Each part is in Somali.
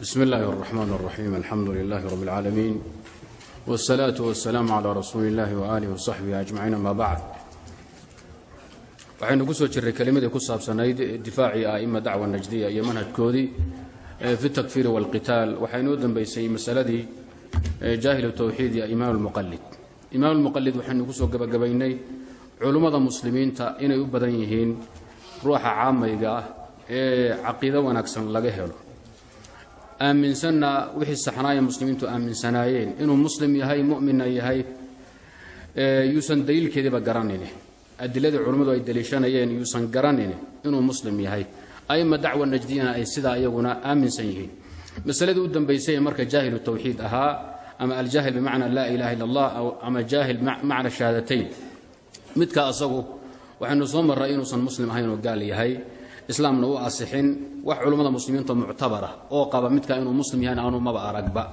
bsm اllahi الرحmn الرaxيim alxamdu لlah rb اlcaalamiin wالsalaaةu waالsalaam عlى rasuuli اllahi وalih وصaxbihi aجmaciin ama bacd waxaynu ku soo jirray kelimadii ku saabsanayd difaacii a'ima dacwa najdiya iyo manhajkoodii fi اtakfiiri wاlqitaal waxaa inoo dembaysay masaladii jaahilu towxiid iyo imaam اlmuqalid imaam اlmuqalid waxaynu ku soo gebagabaynay culummada muslimiinta inay u badan yihiin ruuxa caamayga ah ee caqiido wanaagsan laga helo aaminsanna wixii saxnaaya muslimiintu aaminsanaayeen. Inuu muslim yahay mu'minna yahay yuusan daliilkeediiba garanine adiladii culimmadu ay daliishanayeen yuusan garanine inuu muslim yahay. Aima dacwa najdiyana ay sidaa iyaguna aaminsan yihiin. Masaladii u dambaysay marka jaahilu tawxiid ahaa ama aljaahil bimacna laa ilaha illa allah ama jaahil macna shahaadatayn midka asagu waxaynu soo marray inuusan muslim ahayn oo gaal yahay islaamna u asixin wax culummada muslimiinta muctabara oo qaba midka inuu muslim yahan aanu maba aragba.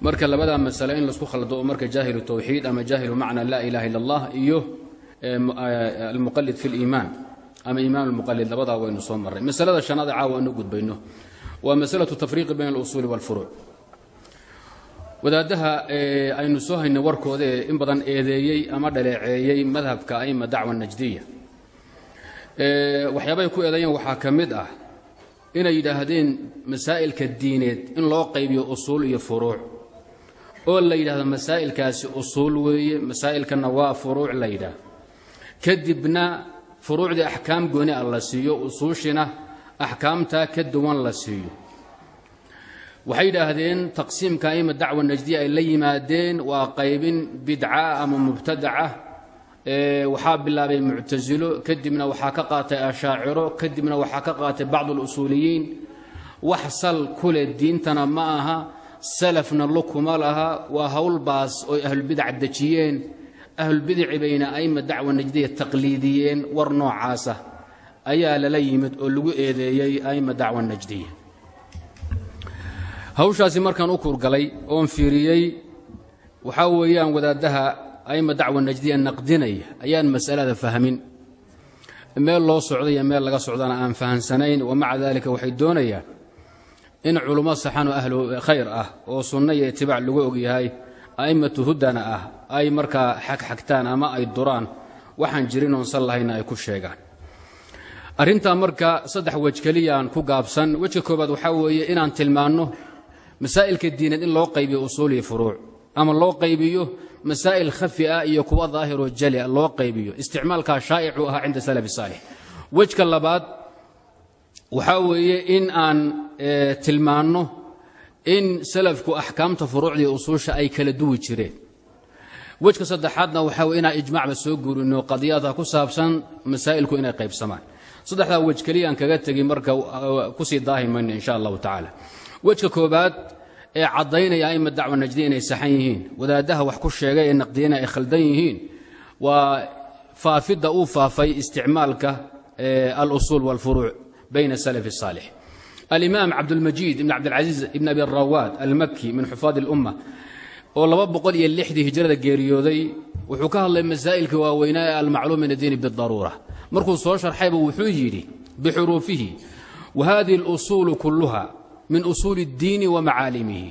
Marka labadaa masale in la isku khaldo marka jaahilu tawxiid ama jaahilu macna laa ilaha illa allah iyo almuqalid fi liimaan ama iimaan almuqalid labadaa waynu soo marray. Masalada shanaad caawa anu gudbayno. Waa masalatu tafriiqi bayna alusuuli walfuruuc. Wadaadaha aynu soo haynay warkoodaee in badan eedeeyey ama dhaleeceeyey madhabka aima dacwa najdiya waxyaabay ku eedeeyeen waxaa ka mid ah inay yidhaahdeen masaa'ilka diineed in loo qaybiyo usuul iyo furuuc. Oo la yidhahdo masaa'ilkaasi usuul weeye masaa'ilkanna waa furuuc la yidhaah. Kadibna furuucdii axkaam gooni ah la siiyo usuushina axkaamtaa ka duwan la siiyo. Waxay yidhaahdeen taqsiimka aima dacwa najdiya ay la yimaadeen waa qaybin bidca ama mubtadaca waxaa bilaabay muctasilo kadibna waxaa ka qaatay ashaaciro kadibna waxaa ka qaatay bacdu اlusuuliyiin wax sal kule diintana ma aha salafna lukuma laha waa howlbaas oy ahlulbidac dejiyeen. Ahlulbidaci bayna aima dacwa najdiya taqliidiyeen war noocaasa ayaa lala yimid oo lagu eedeeyey aima dacwa najdiya hawshaasi markaan u kuurgalay oon fiiriyey waxaa weeyaan wadaaddaha aima dacwa najdiya naqdinaya ayaan masalada fahmin meel loo socday meel laga socdana aan fahamsanayn wamaca dalika waxay doonayaan in culummo saxanoo ahlu khayr ah oo sunno iyo itibaac lagu ogyahay a'immatu hudana ah ay markaa xagxagtaan ama ay duraan waxaan jirin oon sal lahayna ay ku sheegaan arrintaa marka saddex wej keliyaan ku gaabsan wejka koobaad waxaa weeye inaan tilmaanno masaa'ilka diineed in loo qaybiyo usuul iyo furuuc ama loo qaybiyo masaa'il khafi ah iyo kuwa daahiroo jali loo qaybiyo. Isticmaalkaa shaa'icu ahaa cinda salafi saalix. Wejka labaad waxaa weeye in aan tilmaanno in salafku axkaamta furuucdii usuusha ay kala duwi jireen. Wejka saddexaadna waxaa weye inaan ijmaacba soo guurino qadiyada ku saabsan masaa'ilku inay qaybsamaan. Saddexdaa wej keliyaan kaga tegi marka ku sii daahi mayno insha allahu tacaala. Wejka koobaad ee caddaynaya aima dacwa najdi inay saxan yihiin. Wadaaddaha wax ku sheegay ee naqdiyana ay khaldan yihiin waa faafidda uu faafay isticmaalka alusuul walfuruuc bayna salafi saalix alimaam cabdulmajiid ibn cabdilcasiis ibn abi rawaad almakki min xufaad اlumma oo laba boqol iyo lixdii hijrada geeriyooday wuxuu ka hadlay masaa'ilka waaweynaa ee almacluum min addiini bidaruura markuu soo sharxayba wuxuu yidhi bixuruufihi wahadihi اlusuulu kulluha min usuuli اddiini wa macaalimihi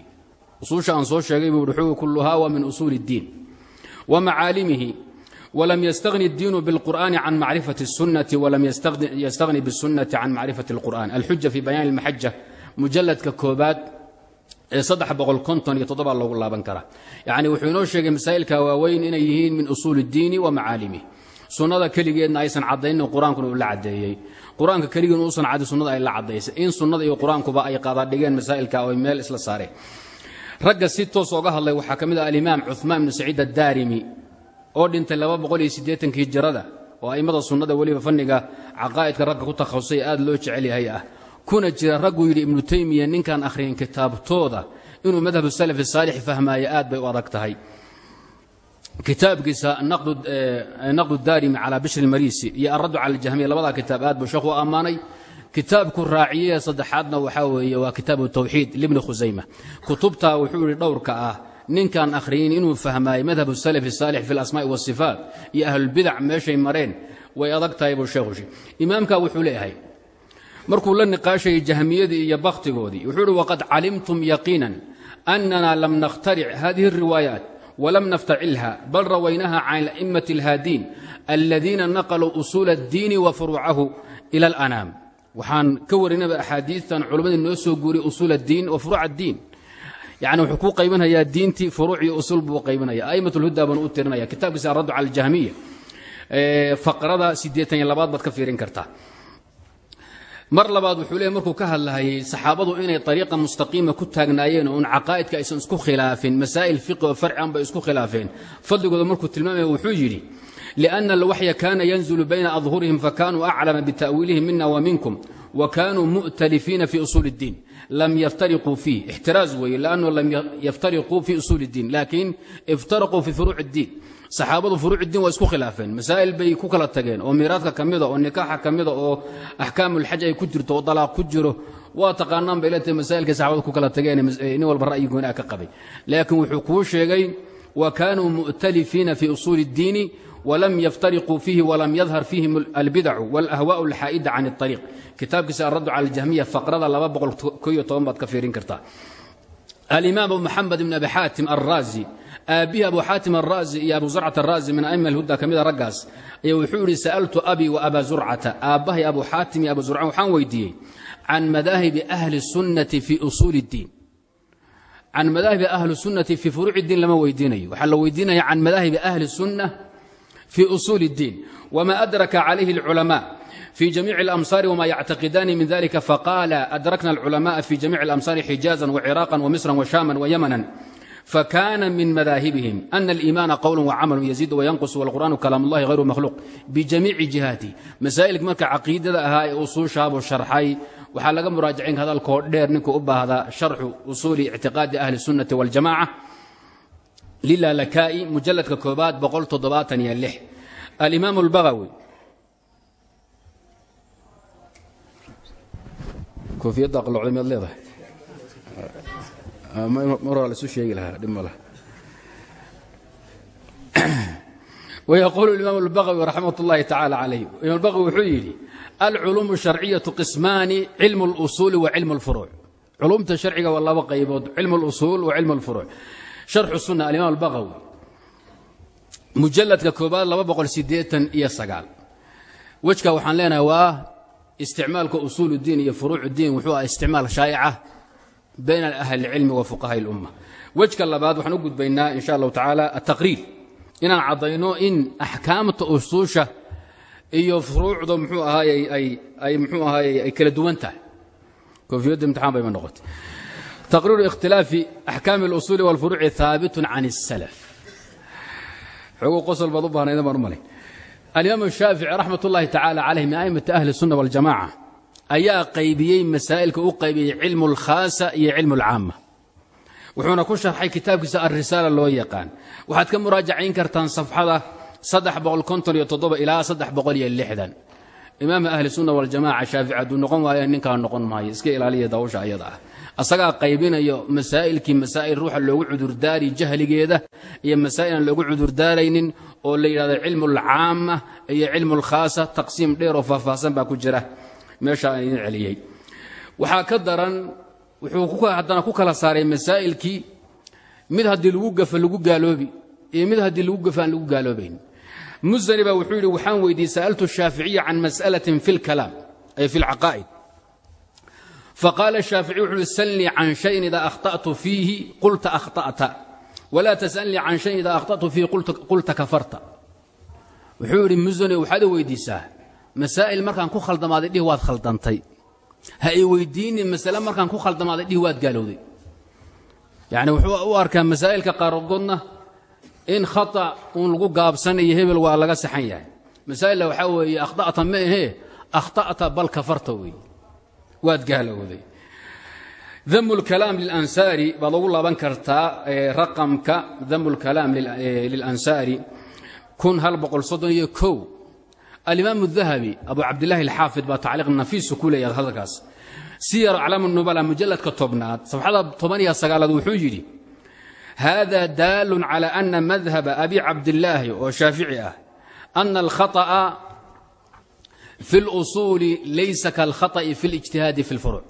usuusha aan soo sheegay buu uhi kulluhaa waa min usuuli اddiin wa macaalimihi walam yastagni اddiinu biاlqur'ani can macrifati الsunnati walam yastagni bالsunnati can macrifati اlqur'an alxuja fi bayaan اlmaxaja mujalladka koobaad ee saddex boqol konton iyo toddoba loogu laaban karaa yacni wuxuu inoo sheegay masaa'ilka waaweyn inay yihiin min usuuli اddiini wa macaalimihi sunnada keligeedna aysan caddaynin qur'aankuna uu la caddeeyey. Qur'aanka keligiin uusan caddi sunnada ay la caddaysay. In sunnada iyo qur'aankuba ay qaadadhigeen masaa'ilka oo meel isla saareen ragga si toos oga hadlay waxaa ka mid ah alimaam cuhmaan ibnu saciid addaarimi oo dhintay hijrada oo a'immada sunnada weliba fanniga caqaa'idka ragga ku takhasusay aad loo jecel yahay ah. Kuna jira ragguu yidhi ibnu taymiya ninkaan akhriyin kitaabtooda inuu madhabu salafi saalix fahmaayo aad bay u adag tahay kitaabkiisa naqdu daarimi calaa bishri اlmariisi iyo alraddu cala aljahmiya labadaa kitaab aad buu sheekhu u ammaanay kitaabku raaciyee saddexaadna waxaa weeye waa kitaabu tawxiid libni khusayma kutubtaa wuxuu yidhi dhowrka ah ninkaan akhriyin inuu fahmaayo madhab salafi saalix fi alasmaa'i waasifaat iyo ahlulbidac meeshay mareen way adag tahay buu sheekhu imaamka wuxuu leeyahay markuu la niqaashayay jahmiyadii iyo bakhtigoodii wuxuu uhi waqad calimtum yaqiinan أnna lam nakhtaric hadihi الriwaayaat wlam naftacilha bal rawaynaha can a'imaة اlhaadiin aladiina naqluu usuul الdiini wa furuucahu ilى اlأnaam waxaan ka warinaba axaadiitan culammadii noo soo guuriyay usuul الdiin wa furuuc الdiin yani wuxuu kuu qaybinayaa diintii furuuc iyo usul buu qaybinaya a'imaة اlhuda baan u tirinaya kitaabkiisa araddu cala اljahmiya faqrada siddeetan iyo labaad baad ka fiirin kartaa mar labaad wuxuu leeyahy markuu ka hadlahayay saxaabadu inay ariiqa mustaqiima ku taagnaayeen oon caqaa'idka aysan isku khilaafin masaa'il fiqi oo farcian bay isku khilaafeen fadligooda markuu tilmaamaya wuxuu yidhi liأnna alwaxya kana yanzulu bayna adhurihim fakanuu aclama bita'wiilihi mina wa minkum wa kanuu mu'talifiina fi usuuli اddiin lam yaftariquu fiih ixtiraaz weeye lannu lam yaftariquu fi usuuli اddiin laakiin iftaraquu fi furuuc اddiin saxaabadu furuucdiin waa isku khilaafeen. Masaa'il bay ku kala tageen oo miiraadka ka mida oo nikaaxa ka mida oo axkaamulxaj ay ku jirto oo dalaaq ku jiro waa taqaanaan bay leetahay masaa'ilkay saxabadu ku kala tageen eh, nin walba ra'yi gooni ka qabay. Laakiin wuxuu kuu sheegay wa kaanuu mu'talifiina fii usuuli اddiini wlam yaftariquu fiihi walam yadhar fiihim albidacu walahwaau alxaa'ida can اariiq kitaabkiisa araddu cala aljahmiya faqrada baad ka fiirin kartaa. Alimaam maxamed ibn abi xaatim araazi aabbihi abu xaatim araazi iyo abu zurcat araazi min aima alhuda ka mida raggaas ayaa wuxuu yidhi sa'altu abii wa abaa zurcata aabbahay abu xaatim iyo abu zurca waxaan weydiiyey can madaahibi ahli sunnati fii usuuli اddiin can madaahibi ahli sunnati fii furuuci اddiin lama weydiinayo waxaa la weydiinaya can madaahibi ahli sunna fii usuuli اddiin wma adraka calayhi اlculamaa في جميع الأمصار وما يعتقدان من ذلك فقال أدركنا العلماء في جميع الأمصار حجازا وعراقا ومصرا وشاما ويمنا fakaana min madaahibihim ana aliimaana qowla wacamalu yaziid wayanqus walqur'aanu kalaamllahi hayru makhluuq bijamiici jihaati masaa'ilka marka caqiidada ahaa ee usuushaabu sharxay waxaa laga muraajacayn hadalkoo dheer ninka u baahda sharxu usuuli ictiqaadi ahli sunnati waljamaca lilalakaa'i mujalladka koobaad alimaam اlbagawi koofiyadda aqlocday miad leedahay ويقول الإمام البغوي رحمة الله تعالى عليه الإمام البغوي wuxuu yidhi الcلuم الشharciyaة qismaani cilم الأصuل وعilم الفروع culumta sharciga waa laba qaybood cilم الأصuل وعilم الفروع شharxu السuنة الإمام البغوي mujaladka koobaad laba boqol sideetan iyo sagaal wejka waxaan leenahay waa isticmaalka usuul الdiin iyo furuuc الdiin wuxuu ah isticmaal shaa'ica bayna ahli اlcilmi wa fuqahaءi اlumma wejka labaad waxaan u gudbaynaa in sha allahu tacaala ataqriir inaan caddayno in axkaamta usuusha iyo furuucda mxuu ahaay ay mxuu ahaay ay kala duwan tahay koofiyadda imtixaan bayma noqotay taqriiru ikhtilaafi axkaami اlusuuli wاlfuruuci haabitun can الsalaf xoguu qosol baad u bahnayda baan u malay alimaam shaafici raxmat ullaahi tacaala calayh min a'immati ahli الsunna waاljamaca ayaa qaybiyey masaa'ilka u qaybiyey cilmu اlkhaasa iyo cilmu اlcaama wuxuuna ku sharxay kitaabkiisa alrisaala loo yaqaan. Waxaad ka muraajacayn kartaan safxada ilaa imaama ahli sunna waljamaca shaafici hadduu noqon waayo ninkaa noqon maayo. Iska ilaaliya dawsha ayada ah. Qaybinayo masaa'ilkii masaa'il ruuxa loogu cudurdaari jahligeeda iyo masaa'il aan loogu cudurdaaraynin oo la yidhahdo cilmu alcaama iyo cilmu alkhaasa taqsiim dheer oo faahfaahsan baa ku jira meesha aan idin celiyey waxaa ka daran wuxuu haddana ku kala saaray masaa'ilkii mid haddii lagu gafa lagu gaaloobi iyo mid haddii lagu gafa aan lagu gaaloobayn. Musani baa wuxuu yidhi waxaan weydiiyey sa'altu shaaficiya can mas'alatin fi اlkalaam ay fi اlcaqaa'id faqaala shaaficiy wuxuu uhi salnii can shayin idaa akhta'tu fiihi qulta akhta'ta. Walaa tas'alnii can shayin idaa akhta'tu fiihi qulta kafarta. Wuxuu yidhi musani waxaad i weydiisaa masaa'il markaan ku khaldamaaday dhihi waad khaldantay. Ha i weydiinin masale markaan ku khaldamaaday dhihi waad gaalowday. Yacni wuxuu u arkaa masaa'ilka qaarkoodna in khata uun lagu gaabsanayo hebel waa laga saxan yahay. Masaa'illa waxaa weeye akhta'ta ma ahee akhta'ta bal kafarta weeye. Waad gaalowday. Damu lkalaam lilansaari baad ugu laaban kartaa raqamka damu lkalaam lilansaari kun hal boqol soddon iyo alimaam الdahabi abu cabdilaahi alxaafid baa tacliiq nafiisu ku leeyahay hadalkaas siyar aclaam الnubala mujalladka tobnaad safxada toban iyo sagaalaad wuxuu yidhi hada daalun calى ana madhaba abi cabdillaahi oo shaafici ah ana alkhaطأa fi اlusuuli laysa kalkhaطa'i fi اlijtihaadi fi اlfuruuc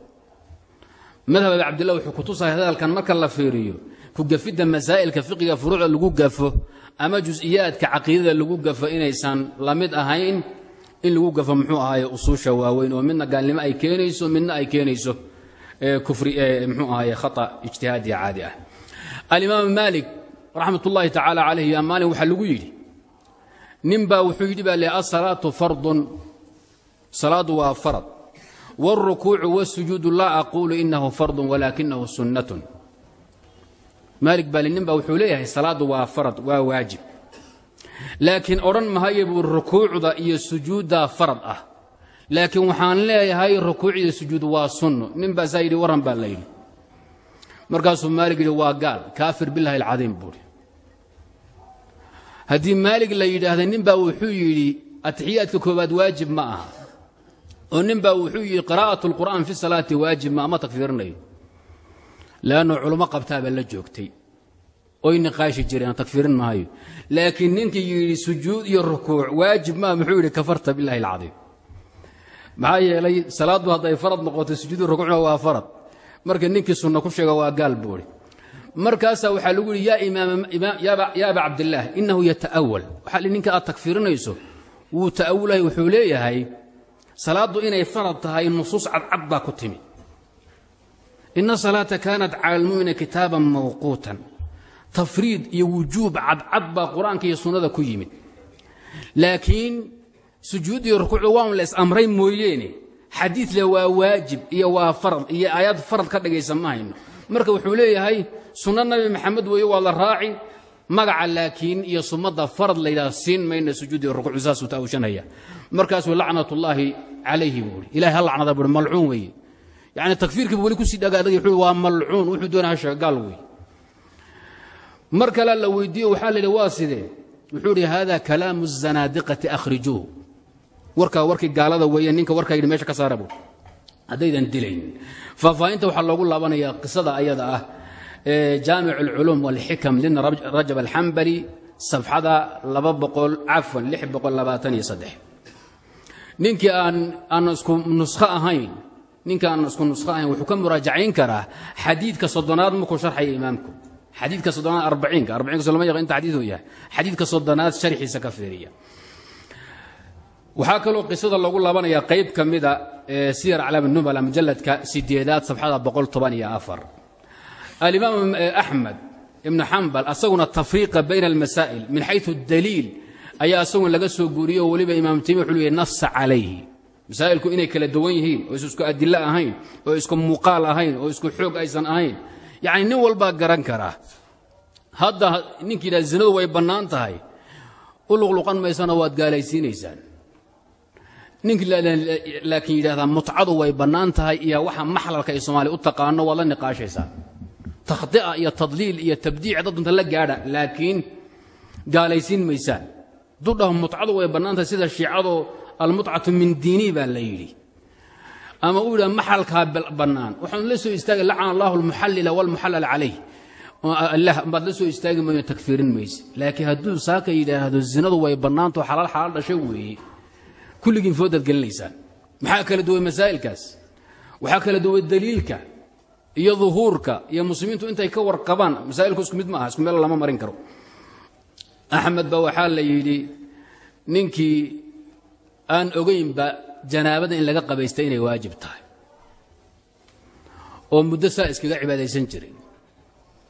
madhab abi cabdillah wuxuu kutusaya hadalkan marka la fiiriyo ku gafidda masaa'ilka fiqiga furuucda lagu gafo ama jus'iyaadka caqiidada lagu gafo inaysan la ahayn in lagu gafo muxuu ahaaye usuusha waaweyn oo midna gaalnimo ay keenayso midna ay keenayso kufri muxuu ahaaye khata ijtihaadiya caadi ah. Alimaam maalik raxmat ullaahi tacaala calayh yaa maalin waxaa lagu yidhi nin baa wuxuu yidhi baa le asalaatu fardun. Salaadu waa farad. Wاlrukuucu wاsujuudu laa aquulu inahu fardun walaakinahu sunnatun maalik baa nin baa wuxuu leeyahay salaaddu waa farad waa waajib. Laakiin odhan mahaye buu rukuucda iyo sujuuddaa farad ah. Laakiin waxaan leeyahay rukuuc iyo sujuud waa sunno nin baasaa yidhi warran baa la yidhi. Markaasuu maalig yidhi waa gaal kaafir bilahi alcadiim buuhi haddii maalig la yidhaahda nin baa wuxuu yidhi atixiyaadka koowaad waajib ma aha. Oo nin baa wuxuu yidhi qiraa'at اlqur'aan fi salaati waajib ma ama takfiirinayo leannu culummo qabtaabaa la joogtay oy niqaashi jireen takfiirin maayo laakiin ninkii yidhi sujuud iyo rukuuc waajib maa muxuu yidhi kafarta bilahi alcadiim maxaa yeelay salaaddu hadday farad noqoto sujuudu rukuucna waa farad marka ninkii sunno ku sheega waa gaal buuri markaasaa waxaa lagu yidhi ya aba cabdillaah innahu yata'awal waxaa li ninka aad takfiirinayso wuu ta'awulahay wuxuu leeyahay salaaddu inay farad tahay nusuus cadcad baa ku timi ina salaata kaanat cala almu'mina kitaaban mawquutan tafriid iyo wujuub cadcad baa qur'aanka iyo sunnada ku yimid. laakiin sujuud iyo rukuucda waan la is-amray mooyeene xadiid le waa waajib iyo waa farad iyo aayaad farad ka dhigaysa ma hayno marka wuxuu leeyahay sunno nabi maxamed weeye waa la raaci magaca laakiin iyo sumadda farad laydhaha siin mayna sujuud iyo rukuuc saasuu taawshanaya markaasuu lacnatullaahi calayhi buuhi ilahay ha lacnada buuhi malcuun weeye yani takfiirkiiba weli ku sii dhagaadagay waa malcuun wuxuu doonaha sheegaal wey mar kalea la weydiiyo waxaa la yidhi waa wuxuu idhi haadaa kalaamu zanaadiqati akhrijuuhu warkaa warkii gaalada weeye ninka warkaa yidhi meesha ka saara buu. Haddaydan dilayn. Faahfaahinta waxaa loogu laabanayaa qisada ayada ah ee jaamic alculuum walxikam lina rajab alxambali safxada laba boqol cafwan lix boqol labaatan iyo saddex. Ninkii aan aan isku nuskho ahayn ninka aan isku nuskho ahayn wuxuu ka muraajacayn karaa xadiidka soddonaad markuu sharxaya imaamku. Xadiidka soddonaad arbaciinka arbaciinka lama yaqan inta xadiidu yahay. Xadiidka soddonaad sharxiisa ka fiiriya. Waxaa kaloo qisada loogu laabanayaa qayb ka mida ee siyar aclaam numala mujalladka sideedaad safxada boqol toban iyo afar. Alimaam axmed ibnu xambal asaguna tafriiqa bayna almasaa'il min xayثu اdaliil ayaa asaguna laga soo guuriye oo weliba imaam taymiya wuxuu leeyahy nasa calayhi masaa'ilku inay kala duwan yihiin oo is isku adilo ahayn oo isku muuqaal ahayn oo isku xoog aysan ahayn yacni nin walbaa garan karaa hadda ninkii yidhahda zinadu way bannaan tahay u luqluqan maysana waad gaalaysiinaysaan. Ninkii laakiin yidhahdaa mutcadu way bannaan tahay iyo waxa maxlalka ay soomaaliya u taqaano waad la niqaashaysaa iyo tadliil iyo tabdiic dad la gaadha laakiin gaalaysiin maysaan. Hadduu dhaho mutcadu way bannaan tahay sida shiicadoo almutcatu min diini baa la yidhi. Ama uu yidhaha maxalkaa bannaan. Waxaan la soo istaagay lacana allahu almuxallila walmuxallala calayh. Baad la soo istaagi mayo takfiirin mayse. Laakiin hadduu saaka yidhaahdo zinadu way bannaantaho xalaal xalaal dhashay weeye. Kulligiin foodaad gelinaysaan maxaa kala duway masaa'ilkaas? Waxaa kala duway daliilka iyo duhuurka iyo muslimiintu intay ka warqabaan. Masaa'ilku isku mid ma isku meel lama marin karo. Axmed ba waxaa la yidhi ninkii aan ogaynba janaabada in laga qabaystay inay waajib tahay. oo muddo saa iskaga cibaadaysan jiray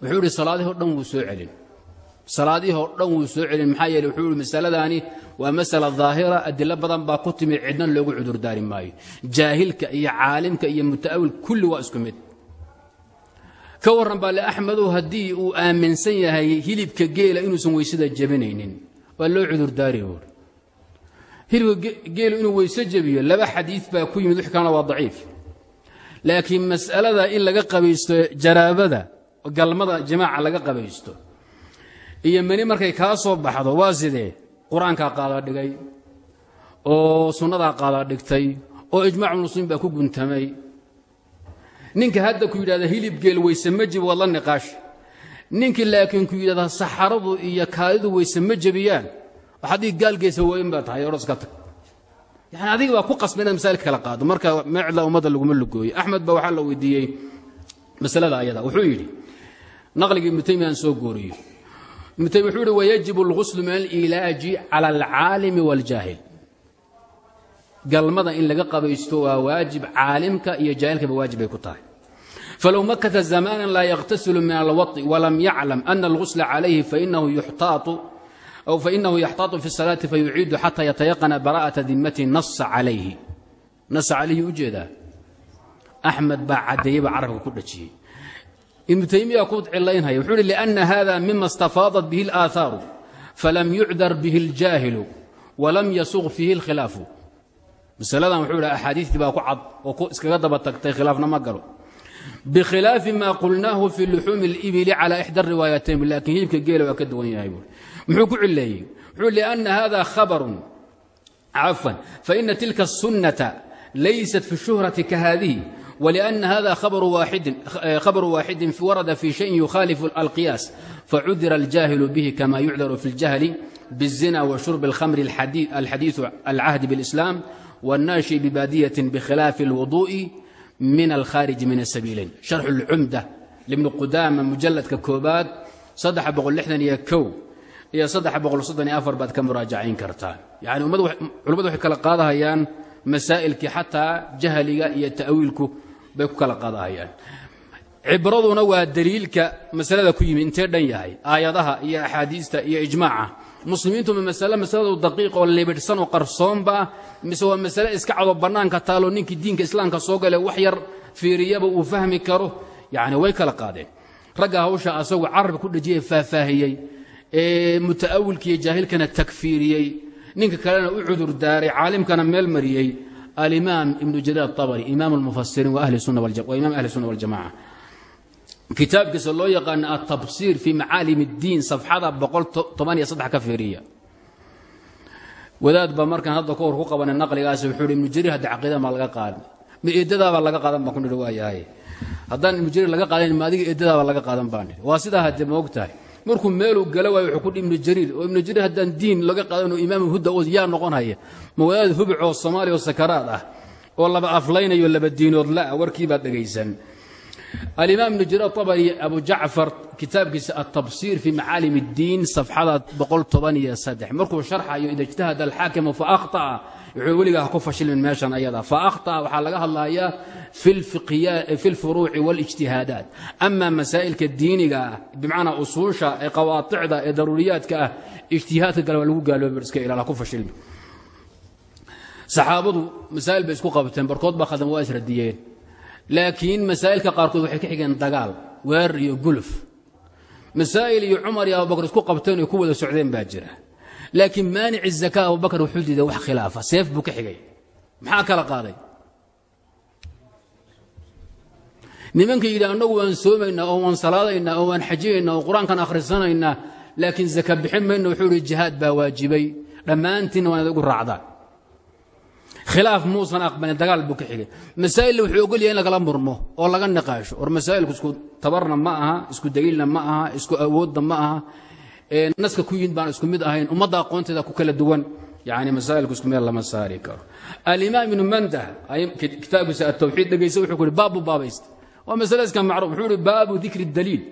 wuxuu idhi salaadihii o dhan wuu soo celin. Salaadihii oo dhan wuu soo celin. Maxaa yeele wuxuu ihi masaladaani waa masala daahira adilo badan baa ku timi cidna loogu cudurdaari maayo. Jaahilka iyo caalimka iyo muta'awil kulli waa isku mid. Ka warran baa le axmedow haddii uu aaminsan yahay hilibka geela inuusan weysada jebinaynin waa loo cudurdaari buuri hilibka geelu inuu weyse jebiyo laba xadiid baa ku yimid wix kalena waa daciif. Laakiin mas'alada in laga qabaysto janaabada galmada jimaaca laga qabaysto iyo meni markay kaa soo baxdo waa sidee? Qur'aankaa qaada dhigay oo sunnadaa qaada dhigtay oo ijmaacu muslimiin baa ku guntamay. Ninka hadda ku yidhahda hilib geel weyse ma jebi waad niqaash. Ninkii laakiin ku yidhahda saxaradu iyo kaadidu weyse ma jebiyaan haddii gaalgeesa weyn baa tahay odhas ka tag yani adiga baa ku qasba inaad masaa'il kala qaado marka meecda ummadda laguma lugooyo axmed ba waxaa la weydiiyey masalada ayada wuxuu yidhi naqligii ibnu taymiya aan soo gooriyo ibnu taymiya wuxuu yihi wayajib اlghuslu min alilaaji cala alcaalimi wاljaahil galmada in laga qabaysto waa waajib caalimka iyo jaahilkaba waajib bay ku tahay falow makata zamaana laa yakhtasilu min alwaطi walam yaclam ana اlghusla calayhi fainahu yuxtaatu أو فإنه يحتاط في الصلاة فيعيد حتى يتيقن براءة ذمته نص عليه نص عليه ujeedaa أحmed baa cadeeyey baa carabka ku dhajiyey iبن تaymiya ku cilaynhaya wuxuu uhi لأن hذا مima اsتفاaضت bه الآثاaر فlm يucdر bه الجاهل وlm yasuq فيhi الkhilaaف masaladan wuxuu hi أxaadiiثtii baa ku cad oo iskaga daba tagtay khilaafna ma galo bkhilaafi ma qulnaahu fi luxuumi اlibili calى ixdى الriwaayatayn lakin hilibka geela waa ka duwan yahay buui muxuu ku cileeyey wuxuu liأna hada khabaru cafan faina tilka الsunaةa laysat fi الshuhraةi kahadihi wلأna hada khabaru waaxidi warada fi shayin yukhaalifu alqiyaas facudira اljaahilu bihi kama yucdaru fi اljahli bالzina washurb اlkhamri alxadiiثu alcahdi bاlإslam wالnaashi bibadiyaة bkhilaafi اlwuduءi min alkhaariji min asabiilayn sharxu اlcumda libni qudaama mujalladka koobaad saddex boqol lixdan iyo baad ka muraajacayn kartaa. Yacni culimmadu waxay kala qaadahayaan masaa'ilkii xataa jahliga iyo ta'wiilku bay ku kala qaadahayaan. Cibraduna waa daliilka masalada ku yimi intee dhan yahay aayadaha iyo axaadiista iyo ijmaaca. Muslimiintu ma masale masaladu daqiiq oo libidhsan oo qarsoonba ah mise waa masale iska cadoo bannaanka taaloo ninkii diinka islaamka soo gale wax yar fiiriyaba uu fahmi karo? Yacni way kala qaadeen. Ragga hawsha asagu carab ku dhejiyey faahfaahiyey ee muta'awilka iyo jaahilkana takfiiriyey. Ninka kalena u cudur daaray caalimkana meel mariyey alimaam ibnu jariir atabari imaam almufasiriin waa imaam ahli sunna waljamaca kitaabkiisa loo yaqaano atabsir fii macaalim اddiin safxada ka fiiriya. Wadaad ba markaan hadda kahor ku qabanay naqligaas wuxuu ibnu jariir hadda caqiida ma laga qaadan. Ma eedadaabaa laga qaadan baan ku nidhi waayahay. Haddaan ibnu jariir laga qaadayn ma adiga eedadaabaa laga qaadan baan nidhi. Waa sidaa hadde ma og tahay markuu meeluu gala waayo wuxuu ku dhi ibnu jariir oo ibnu jariir haddaan diin laga qaadanoo imaamu hudda yaa noqon haya ma wadaad hubicoo soomaaliya oo sakaraad ah oo laba aflaynayo laba diinood la'a warkii baad dhegaysan alimaam ibnu jariir abari abu jacfar kitaabkiisa atabsir fii macaalim اddiin safxada markuu sharxayo ida ijtahada alxaakimu faahطa'a wuxuu weligaa ha ku fashilmin meeshan ayada faahطa'a waxaa laga hadlayaa fi اlfuruuci wاlijtihaadaat ama masaa'ilka diiniga ah bimacnaa usuusha ee qawaaicda ee daruuriyaadka ah ijtihaadka gale waa lagu gaalooba iska ilaal ha ku fashilmi saxaabadu masaa'il bay isku qabteen barkood baa khadan waa isradiyeen laakiin masaa'ilka qaarkood waxay ka xigeen dagaal weerar iyo guluf masaa'il iyo cumar iyo abubakar isku qabteen oy ku wada socdeen baa jira laakiin maanici zaka abubakar wuxuu diiday wax khilaafa. Seef buu ka xigay. Maxaa kala qaaday? Nimanka yidhi annagu waan soomaynaa oo waan salaadaynaa oo waan xajinaynaa oo qur'aankan akhrisanaynaa laakiin zaka bixin mayno wuxuu ihi jihaad baa waajibay. Dhammaantiinna waan igu raacdaan khilaaf muusan aqbalin dagaal buu ka xigay. Masaa'illa wuxuu ogolyahay in lagala murmo oo laga niqaasho. War masaa'ilku isku tabarna ma aha isku daliilna ma aha isku awoodna ma naska ku yimid baan isku mid ahayn ummadda aqoonteeda ku kala duwan yani masaa'ilku isku meel lama saari karo alimaam ibnu mandah kitaabkiisa atawxiid dhegaysa wuxuu ku yidhi baab buu baabaysta waa masale iska macruuf wuxuu yidhi baabu dikri daliil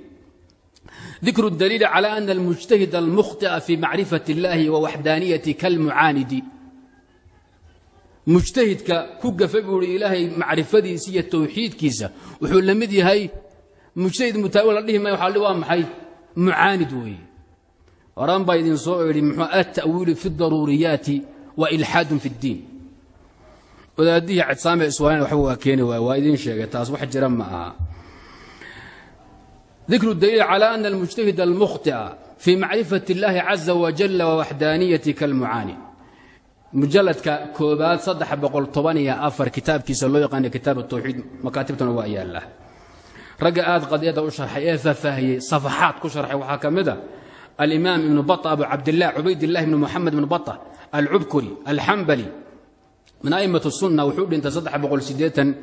ذikr الdliil عlى أن الmجتahid الmkhطئa fي macrifaة الlahi وwaxdaaniyati kalmucaanidi mujtahidka ku gafa buu hi ilaahay macrifadiisa iyo towxiidkiisa wuxuu la mid yahay mujtahid mutaawil la dhihi maya waxa waa maxay mucaanid weeye horaan baa idin soo idhi muxuu atawiilu fi daruuriyaati wa ilxaadun fi اddiin wadaadihii cadsaame iswaalan waxba waa keeni waay waa idin sheegay taas wax jira ma aha dikru daliil calى ana almujtahid almukhطi'a fii macrifati اllahi caza wajala wawaxdaaniyati kalmucaanid mujaladka koobaad saddex boqol toban iyo afar kitaabkiisa loo yaqaana kitaab tawxiid makaatibtuna waa yaallaa ragga aad qadiyadda u sharxay ee faahfaahiyey safaxaad ku sharxay waxaa ka mid a alimaam ibnu bata abu cabdilah cubaydillahi ibnu moxamed ibnu bata alcubkuri alxambali min a'imat sunna wuxuu dhintay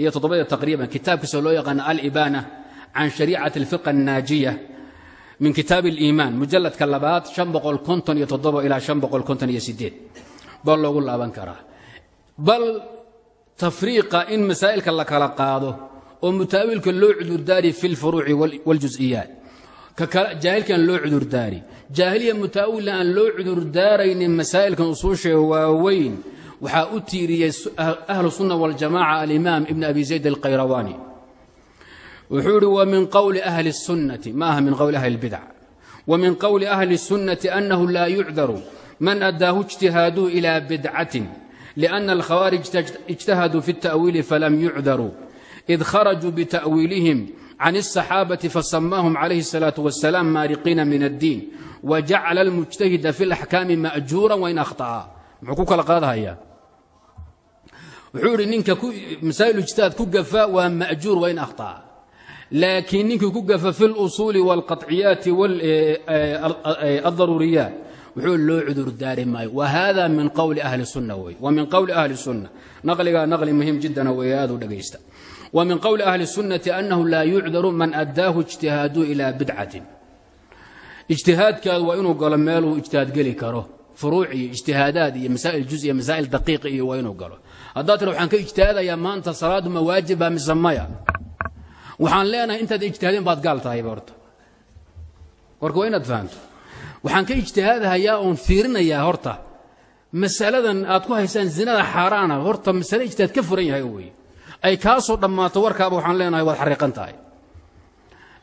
iyo toddobada taqriiban kitaabkiisa loo yaqaana alibaana can shariicati alfiqa annaajiya min kitaab aliimaan mujaladka labaad ilaa baa loogu laaban karaa bal tafriiqa in masaa'ilka la kala qaado oo mutaawilka loo cudurdaari fi lfuruuci wاljuز'iyaat jaahilkan loo cudurdaari jaahiliya mutaawila aan loo cudurdaaraynin masaa'ilkan usuusha waaweyn waxaa u tiiriyey ahlu sunna waljamaca alimaam ibn abi zayd alkhayrawaani wuxuu ihi wa min qowli ahli الsunnati ma aha min qowli ahli اlbidc wa min qowli ahli الsunnati annahu laa yucdaru man adaahu اجtihaaduu ila bidcatin liأna alkhawaarij اجtahaduu fi التa'wiili falam yucdaruu id kharajuu bita'wiilihim can الصaxaabati fasamaahum calayhi الsalaaةu wasalaam maariqiina min addiin wajacala اlmujtahida fi اlaxkaami ma'juura wain akhطa'a muxuu ku kala qaadhayaa wuxuu idhi ninka masaa'il ijtihaad ku gafa waa ma'juur wain akhطa'a laakiin ninkii ku gafa fi اlusuuli wاlqaطciyaati aldaruuriyaat wuxuu loo cudur daari maayo wa hada min qowli ahli الsunna wey wa min qowli ahli الsunna naqligaa naqli muhim jiddana weeye aad u dhegaysta wa min qowli ahli الsunnati annahu laa yucdaru man addaahu اجtihaaduu ilaa bidcatin ijtihaadkaadu waa inuu galo meeluu ijtihaad geli karo furuuc iyo ijtihaadaad iyo masaa'il juزiya masaa'il daqiiq iyo waa inuu galo haddaad tira waxaan ka ijtihaadayaa maanta salaadu ma waajiba mise maya waxaan leenahay intaad ijtihaadeen baad gaal tahayba horta warka waa inaad fahamto waxaan ka ijtihaadahayaa oon fiirinayaa horta masaladan aad ku haysaan zinada xaaraana horta masale ijtihaad ka furan yahay weye ay kaa soo dhammaato warkaaba waxaan leenahay waad xariiqan tahay.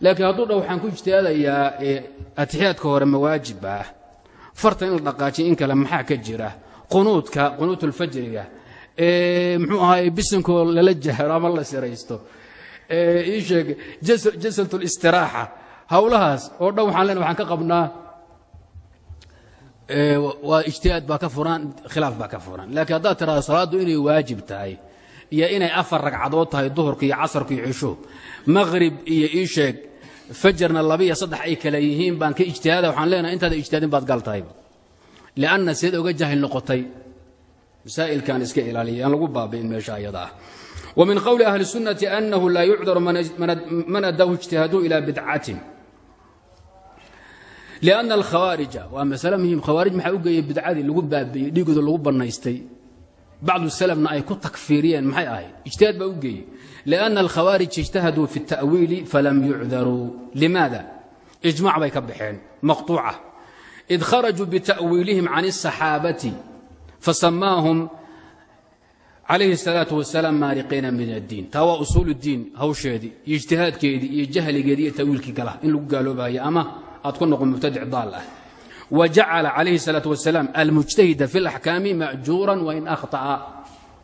Laakiin hadduu dha waxaan ku ijtihaadayaa atixiyaadka hore mawaajib ah. Farta in la dhaqaajiya in kale maxaa ka jira? Qunuudka qunuutulfajriga muxuu ahaay bisinkoo lala jahro ama la siraysto. Ii sheeg jasaltulistiraaxa howlahaas oo dhan waxaan leenahay waxaan ka qabnaa waa ijtihaad baa ka furan khilaaf baa ka furan. Laakiin haddaad tiraado salaaddu inay waajib tahay iyo inay afar ragcadood tahay duhurka iyo casarka iyo cisho maqhrib iyo ii sheeg. Laba iyo saddex ay kale yihiin baan ka ijtihaada waxaan leenahay intaada ijtihaadin baad gal tahayba lianna seed oga jahil noqotay. Masaa'ilkan iska ilaaliya. Aan lagu baabi'in meesha ayada ah. Min qowli ahli الsunnati annahu laa yucdaru man addahu ijtihaaduu ila bidcatin lianna alkhawaarija waa masale muhiim. Khawaarij maxaa u geeyey? Bidcadii lagu baabi'iyey dhiigooda lagu bacdu salafna ay ku takfiiriyeen maxay ahayd ijtihaad baa u geeyey lianna alkhawaarij ijtahaduu fi الta'wiili falam yucdaruu limaada ijmac bay ka baxeen maqطuuca id kharajuu bita'wiilihim can الصaxaabati fasamaahum calayhi الsalaaةu wasalaam maariqiina min addiin taa waa usuul اddiin hawsheedii iyo ijtihaadkeedii iyo jahligeedii iyo ta'wiilkii gala in lagu gaaloobayo ama aad ku noqon mubtadic daal ah wajacala calayhi salaatu wasalaam almujtahida fi laxkaami majuuran wain ahaa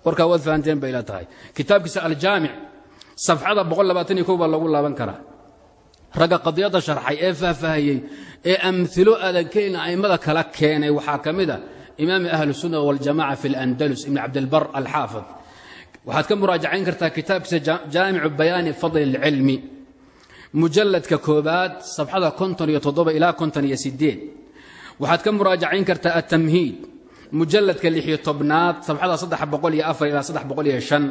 warkaa waad fahanteen bay la tahay kitaabkiisa aljaamic safxada baa lagu laaban karaa ragga qadiyadda sharxay ee faahfaahayey ee amilo aadan kelin a'immada kala keenay waxaa ka mid a imaami ahlusunna waljamaca fi landalus ibn cabdilbar alxaafid waxaad ka muraajacayn kartaa kitaabkiisa jaamicu bayaani fadli اlcilmi mujalladka koobaad safxada ilaa waxaad ka muraajacayn kartaa atamhiid mujalladka lixiyo tobnaad safxada saddex boqol iyo afar ilaa saddex boqol iyo shan.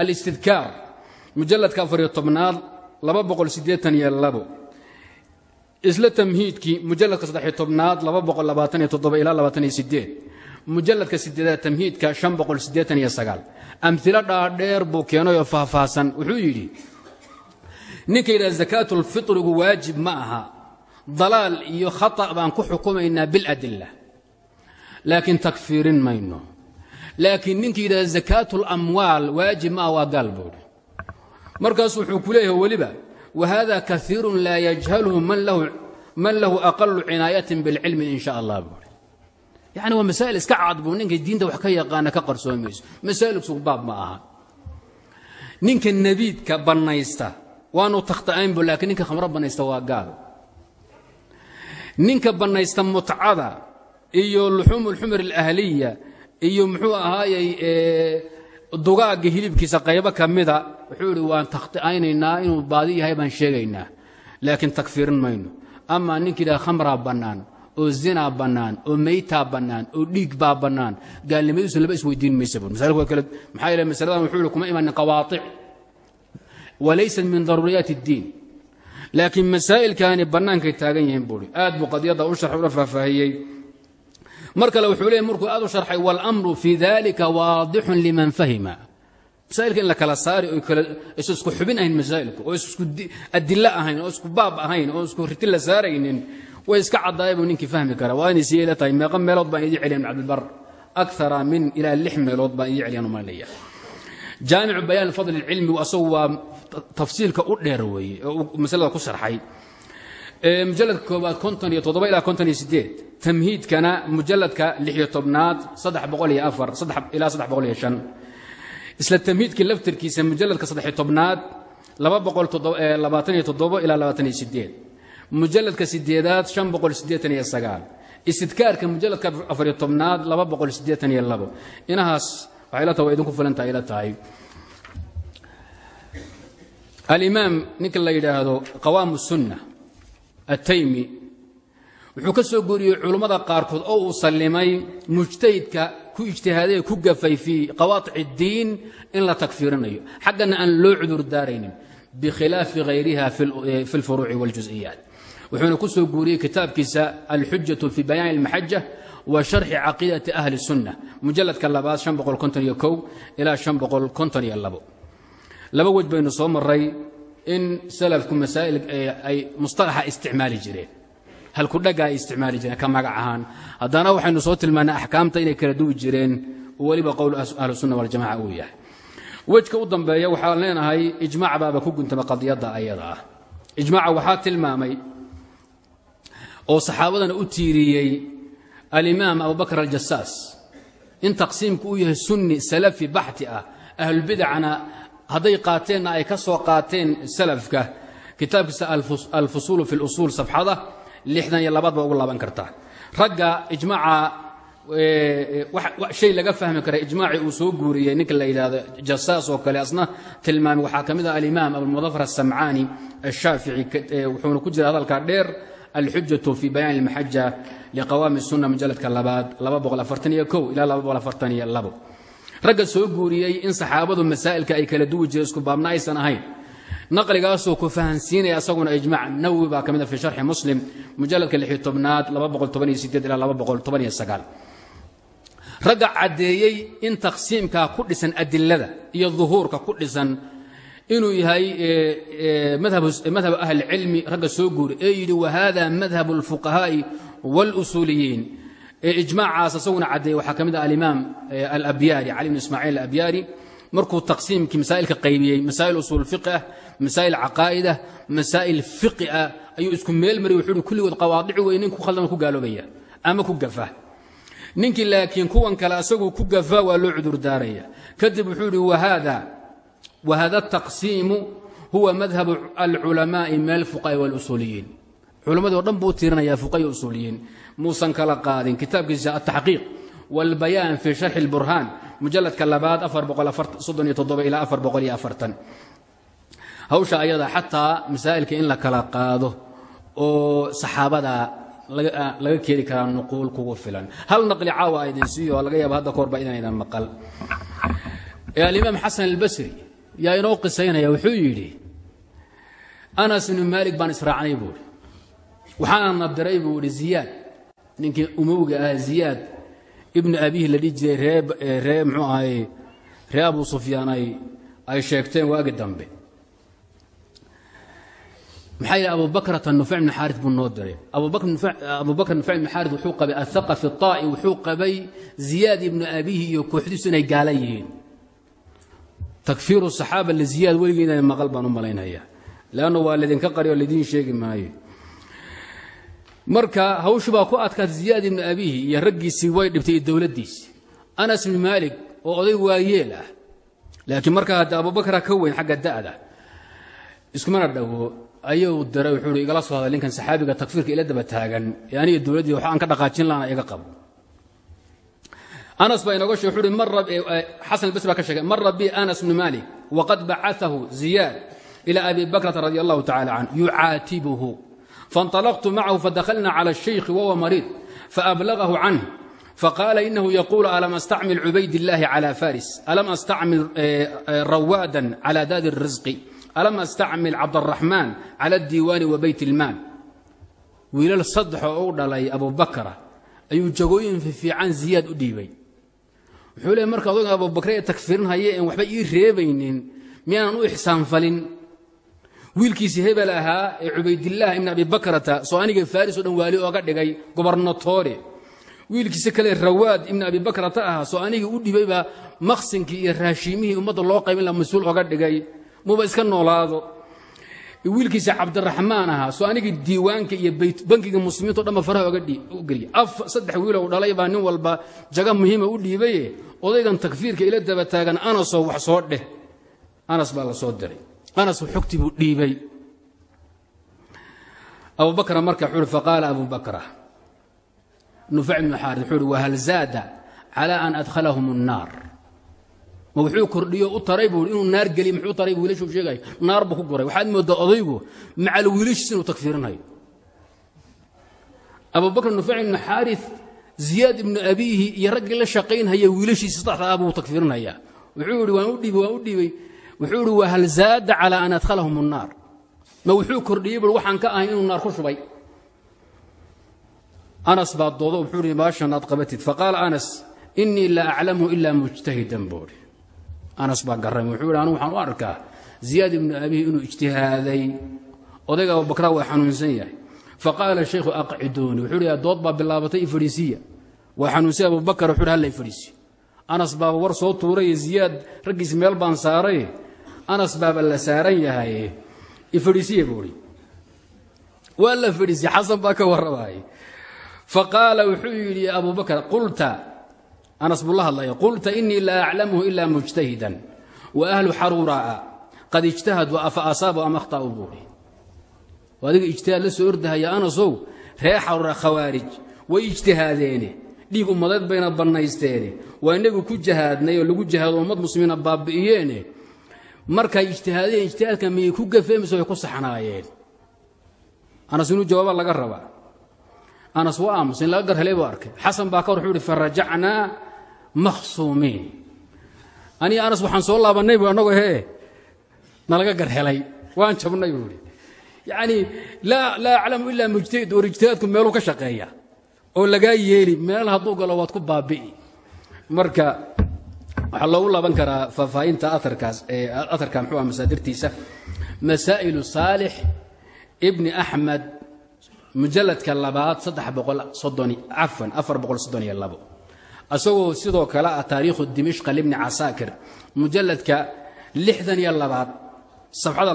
Alistidkaar mujalladka afariyo tobnaad laba boqol siddeetan iyo labo. Isla tamhiidkii mujalladka saddexiyo tobnaad laba boqol labaatan iyo toddoba ilaa labaatan iyo sideed mujalladka sideedaad tamhiidka shan boqol siddeetan iyo sagaal. Amhilo dhaadheer buu keenayoo faahfaahsan. Wuxuu yidhi ninka yidhaha sakaatulfitrigu waajib ma aha dalaal iyo khata' baan ku xukumaynaa biladilla laakiin takfiirin mayno. Laakiin ninkii yidhahda zakaatul-amwaal waajib ma ah waa gaal buuhi markaasu wuxuu ku leeyahay weliba wa hada kaiirun laa yajhaluhu man lahu aqalu cinaayatin bilcilmi in sha allah buuhi yacni waa masaa'il iska cad buu diinta wax ka yaqaana ka qarsoomayso masaa'il subaab ma aha. Ninka nebiidka bannaysta waanu takhta'aynbu laakiin ninka khamro bannaysta waa gaal ninka bannaysta mutcada iyo luxuumu lxumr alahliya iyo muxuu ahaayey dugaagga hilibkiisa qaybo ka mida wuxuu idhi waan takhti'aynaynaa inuu baadi yahay baan sheegaynaa laakiin takfiirin mayno. Amaa ninka yidhaha khamraa bannaan oo zinaa bannaan oo meytaa bannaan oo dhiig baa bannaan gaalnimadiisu laba isweydiin maysa bur maxaa yeele masaladan wuxuu ihi kuma imanin qawaatic walaysat min daruuriyaati اddiin laakiin masaa'ilkaani bannaankay taagan yihiin buuhi aad buu qadiyadda u sharx ula faahfaahiyey. Mar kale wuxuu leeyay markuu aad u sharxay wاlأmru fii dalika waadixun liman fahima. Masaailka in la kala saari o is isku xubin ahayn masaa'ilku oo isku adilo ahayn oo isku baab ahayn oo isku riti la saaraynin way iska caddaaya buu ninkii fahmi karaa. Waa inay siila tahay meeqa meelood baan idii celiyan cabdilbar akara min ilaa lix meelood baan idii celiyan umaynaya jaamicu bayaan fadl اlcilmi asagu waa tafsiilka u dheer uu masalada ku sharxay. Mujaladka koobaad konton iyo toddoba ilaa konton iyo sideed tamhiidkana mujaladka lixiyo tobnaad saddex boqol iyo afar ilaa saddex boqol iyo shan. Isla tamhiidkii laftirkiisa mujaladka saddexiyo tobnaad laba boqol labaatan iyo toddobo ilaa labaatan iyo sideed mujaladka sideedaad shan boqol siddeetan iyo sagaal. Istidkaarka mujaladka afariyo tobnaad laba boqol siddeetan iyo labo. Inahaas waxay la tahay waa idinku filantahay ila tahay alimaam ninka la yidhaahdo qawaam الsunna ataymi wuxuu ka soo guuriyey culummada qaarkood oo uu sallimay mujtahidka ku ijtihaadee ku gafay fii qawaaic اddiin in la takfiirinayo xaggana aan loo cudur daaraynin bikhilaafi hayriha fi اlfuruuci wاljuز'iyaat wuxuuna ku soo guuriyey kitaabkiisa alxujaة fi bayaan اlmaxaja wa sharxi caqiidati ahli sunna mujaladka labaad laba wej baynu soo maray in salafku masaail eh, ay mustalaxa isticmaali jireen. Halkudhaga ay isticmaali jireen ka magac ahaan. Haddana waxaynu soo tilmaanay axkaamta inay kala duwi jireen weliba qowl ahlu sunna waljamaca uu yahay. Wejka u dambeeya waxaan leenahay ijmaac baaba ku guntama qadiyadda ayada ah. Ijmaaca waxaa tilmaamay oo saxaabadana u tiiriyey alimaam abubakr aljasaas in taqsiimku uu yahay sunni salafi baxti ah ahlulbidacna hadday qaateenna ay ka soo qaateen salafka. Kitaabkiisa alfusuulu fi lusuul safxada lixdan iyo labaad baa ugu laaban kartaa ragga ijmaaca shay laga fahmi kara ijmaacii uu soo guuriyey ninka la yidhaahdo jasaas oo kale asna tilmaamay waxaa ka mid ah alimaam abulmudafar ku jira hadalka dheer alxujatu fi bayaan ilmaxaja liqawaami sunna mujaladka labaad ilaa ragga soo guuriyey in saxaabadu masaa'ilka ay kala duwi jireen isku baabna aysan ahayn. Naqligaasoo ku fahansiinaya asaguna ijmac nawowi baa ka mid a fi sharxi muslim mujaladka lixi tobnaad ilaa ragga caddeeyey in taqsiimkaa ku dhisan adilada iyo duhuurka ku dhisan inuu yahay madhab ahlicilmi ragga soo guuri ee yidhi wahada madhab اlfuqahaa'i wاlusuuliyiin ijmaacaas asaguna caddeeyey waxaa ka mid ah alimaam alabyaari cali bn ismaaciil alabyaari markuu taqsiimkii masaa'ilka qaybiyey masaa'il usuul fiqi ah masaa'il caqaa'id ah masaa'il fiqi ah ayuu isku meel mariy wuxuu uhi kulligood qawaadici wey nin ku khaldama ku gaaloobaya ama ku gafa. Ninkii laakiin kuwan kale asaguu ku gafa waa loo cudur daaraya kadib wuxuu yidhi wahada taqsiimu huwa madhabu alculamaa'i min alfuqa'i walusuuliyiin culammadii o dhan buu u tiirinayaa fuqahi usuuliyiin muusan kala qaadin kitaabkiisa ataxqiiq wاlbayaan fii sharxi اlburhaan mujaladka labaad ilaa hawsha ayada xataa masaa'ilka in la kala qaado oo saxaabada laga keeni karaa nuquul kugu filan hal naqli caawa idin siiyo laga yaaba hadda kahor ba inaydan maqal alimaam xasan albasri yaa inoo qisaynaya wuxuu yidhi anas ibnu maalig baan israacnay buui waxaanna diray buu idhi ziyaad. Ninkii umowga ahaa ziyaad ibnu abiihi la dhihi jiray eh, abu sufyaan ay sheegteen waagi dambe. Maxaa yidhi abubakrata nufec ibn xaarid buu noo diray. Abubakr nufec ibn xaarid wuxuu qabay athaqafi طaa'i wuxuu qabay ziyaad ibnu abiihi iyo kooxdiisu takfiiru saxaaba liziyaad weligii inaan maqal baan u malaynayaa leannu waa laydinka qariyo marka hawshu baa ku adkaat ziyaad ibnu abiihi iyo raggiisii way dhibtay iyo anas ibnu maalik oo oday waayeel ah laakiin markaa hadda abubakra ka weyn xagga da'da iskumana dhawo ayuu diray wuxuu hi soo hadal saxaabiga takfiirka ila daba taagan ee aniga waxaan ka dhaqaajin laana iga qabo anas baa inooga sheeg wuxuu hi xasan albasri baa ka sheegay mara bi anas bnu malik waqad bacaahu ziyaad ila abi bakrata radi allahu tacala canه yucaatibuhu فانطلقت معه فدخلنا على الشيخ وهو مريض فأبلغه عنه فقال إنه يقول ألم أستعمل عبيد الله على فارس ألم أستعمل روادا على داد الرزق ألم أستعمل عبد الرحمن على الديوان وبيت المال wiilal saddex oo u dhalay abubakra ayuu jagooyin fiican ziyaad u dhiibay wuxuu leey marka adoga abubakre ee takfirinhaya en waxba ii reebaynin miyaanan u ixsaanfalin wiilkiisii hebel ahaa ee cubaydillaah ibn abi bakrata soo aniga faris o dhan waali ooga dhigay gobernatore wiilkiisi kale rawaad ibn abi bakrata ahaa soo anigii u dhibaybaa maqsinkii iyo raashiimihii ummadda loo qaybin la mas'uul oga dhigay. Muba iska noolaado wiilkiisa cabdiraxmaan ahaa soo anigii diiwaanka iyo bankiga muslimiinto dhanba faraha oga geliya. Saddex wiilow dhalay baa nin walba jaga muhiima u dhiibaye odaygan takfiirka ila daba taagan anasoo wax soo dheh. Anas baa la soo diray. Anas xogtii buu dhiibay. Abubakra marka wuxuuhi faqaala abubakra nufac ibnu xaaris. Wuxuu uhi wahal zaada calaa an adkhalahum الnaar ma wuxuu kordhiyo u taray buu inuu naar geliy muxuu taray bu wiilashuu sheegayo naar buu ku guray. Waxaad mooddaa odaygu macal wiilashiis inuu tagfiirinayo abubakr nufaac ibnu xaari ziyaad ibnu abiihi iyo raggii la shaqaynhaya wiilashiisa saddexda ah buu tagfiirinayaa wuxuu yidhi waan u dhiibey waan u dhiibey wuxuu yidhi wa zaada calaa an adkhalahum annaar. Ma wuxuu kordhiyey bul waxaan ka ahayn inuu naar ku shubay. Anas baa doodo wuxuu yidhi maashanaad qabatid. Faqaala anas innii laa aclamu ilaa mujtahidan buuhi anas baa garramay wuxuu ihi anu waxaan u arkaa ziyaad ibnu abihi inuu ijtihaaday. Odayga abubakra waa xanuunsan yahay. Faqaala shaykhu aqciduuni. Wuxuu ihi dood baa bilaabatay ifadhiisiya waa xanuunsay abubakar wuxu hi halla ifadhiisiyo anas baaba war soo tuuraye ziyaad raggiis meel baan saaray. Anas baaba la saaran yahay ifadhiisiya buuhi waa la fadhiisiye xasan baa ka warramaayay faqaala wuxuu yidhi abu bakr qulta anas buu la hadlaya qulta inii la aclamhu ila mujtahidan. Wa ahlu xaruuraa qad ijtahaduu afa asaabu am akhta'u? buuhi adiga ijtihaad la soo ordahaya anasow ree xaruura khawaarij way ijtihaadeene dhiig ummadeed bayna bannaysteene waa inagu ku jahaadnay oo lagu jahaado ummad muslimiina baabi'iyeene markay ijtihaadeen ijtihaadka miyay ku gafeemayso way ku saxnaayeen. Anas inuu jawaaba laga rabaa. Anas waa aamus in makhsuumiin aniga anas waxaan soo laabannay bu annagoo hee nalaga gar helay waan jabnay buu ihi yacnii laa aclamu ilaa mujtahid war ijtihaadku meeluu ka shaqeeya oo lagaa yeeli meel hadduu galo waad marka waxaa loogu laaban karaa faahfaahinta aarkaas aarka mxuu ah masaadirtiisa masaa'ilu saalix ibni axmed mujaladka labaad cafan asagoo sidoo kale ah taariikhu dimishqa libni casaakir mujaladka lixdan iyo labaad safxada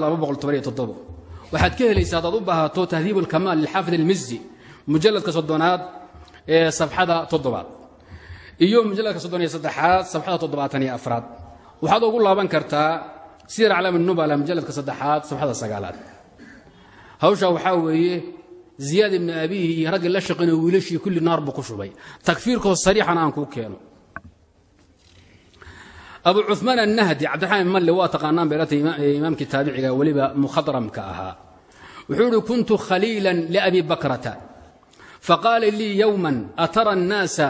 waxaad ka helaysaa hadaad u baahato tahdiib alkamaal lilxaafid almizi mujaladka soddonaad ee safxada toddobaad. Iyo mujaladka soddon iyo saddexaad safxada toddobaatan iyo afraad. Waxaad ugu laaban kartaa siyar aclaam nubala mujaladka saddexaad safxada sagaalaad. Hawshaa waxaa weeye ziyaad ibni abiihi iyo raggii la shaqaynayo wiilashii kulli naar buu ku shubay. Takfiirkoo sariixana aan kuu keeno. Abu cumaan annahdi cabdiraxmaan malle waa taqaanaan beelata imaamkii taabiciga weliba mukhadramka ahaa. Wuxuu ihi kuntu khaliilan liabi bakrata. Faqaala lii yowman atara annaasa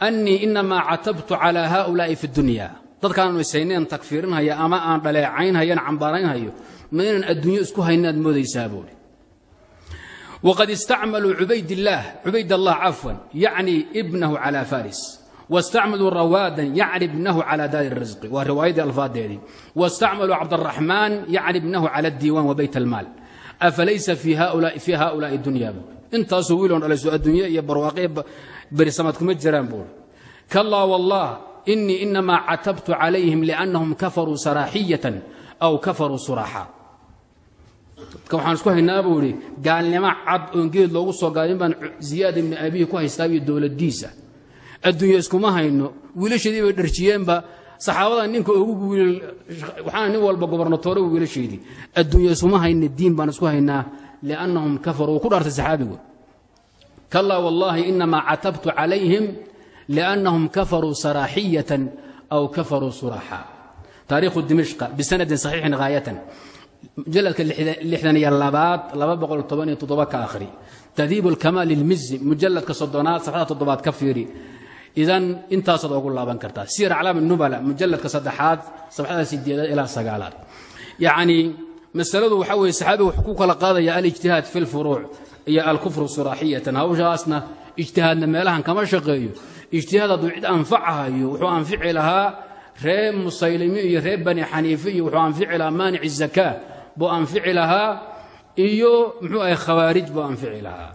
annii inamaa catabtu calaa haa'ulaa'i fi dunya. Dadkaanu isayneen takfiirinhaya ama aan dhaleecaynhayan cambaaraynhayo ma adduunyo isku haynaad moodaysaa buuhi wqad istacmaluu ubaydah cubaydallah cafwan yacni ibnahu calaa faris wastacmaluu rawaadan yacni ibnahu calaa daari risqi waa riwaayadii alfaadeedii wastacmaluu cabdaraxmaan yacni ibnahu cala diiwan wa bayt almaal afalaysa fii haulaai dunyaabu intaasuu wiilon dhalayso adduunye iyo barwaaqe berisamaad kuma jiraan buui kalaa wallah inii inamaa catabtu calayhim liannahum kafaruu saraaxiyatan aw kafaruu suraaxa dadka waxaan isku haynaa buu idhi gaalnimo cad oon geed loogu soo gaadin baan ziyaad ibni abihi ku haystaa iyo dowladdiisa. Adduunya iskuma hayno wiilasheedii bay dharjiyeenba saxaabada ninka wiil waxaana nin walba gobernatoore wiilasheedii adduunya iskuma hayna diin baan isku haynaa liannahum kafaruu ku dhaartay saxaabigu. Kalaa wallaahi inamaa catabtu calayhim liannahum kafaruu saraaxiyatan aw kafaruu suraxa taariikhu dimishqa bisanadin saxiixin haayatan mujaladka lixdan iyo labaad ka akhri tadiib alkamaal ilmizi mujaladka soddonaad safxada toddobaad ka fiiri idan intaasaad ogu laaban kartaa siyar aclaam nubala mujaladka saddexaad safxada sideedaad ilaa sagaalaad yacnii masaladu waxaa weeye saxaabiga wuxuu ku kala qaadaya alijtihaad fi lfuruuc iyo alkufru suraaxiyatan hawshaasna ijtihaadna meelahan kama shaqeeyo ijtihaad hadduu cid anfacahayo wuxuu anfici lahaa ree musaylimi iyo ree bani xaniifi iyo wuxuu anfici lahaa maanic zakaa buu anfici lahaa iyo muxuu ahay khawaarij buu anfici lahaa.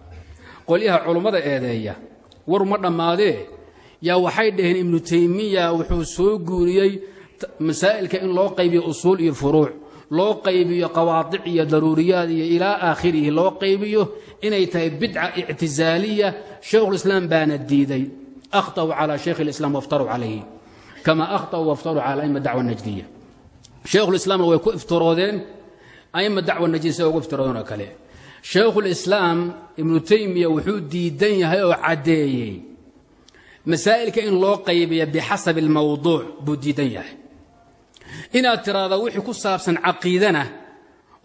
Qolyaha culummada eedeeya war ma dhammaadee? Yaa waxay dhaheen ibnu taymiya wuxuu soo guuriyey masaa'ilka in loo qaybiyo usuul iyo furuuc loo qaybiyo qawaadic iyo daruuriyaad iyo ilaa aakhirihi loo qaybiyo inay tahay bidca ictizaaliya shaykhulislaam baana diiday akhtau calaa shaykhi lislaam waftaru calayhi kama akhطأuu waftaruu cala aima dacwa najdiya shaykhulislaamna way ku iftiroodeen aima dacwa najdiya sida ugu iftiroodeen oo kale shaykhulislaam ibnu taymiya wuxuu diidan yahay oo caddeeyey masaa'ilka in loo qaybiya bixasabi اlmawduuc buu diidan yahay inaad tiraahda wixii ku saabsan caqiidana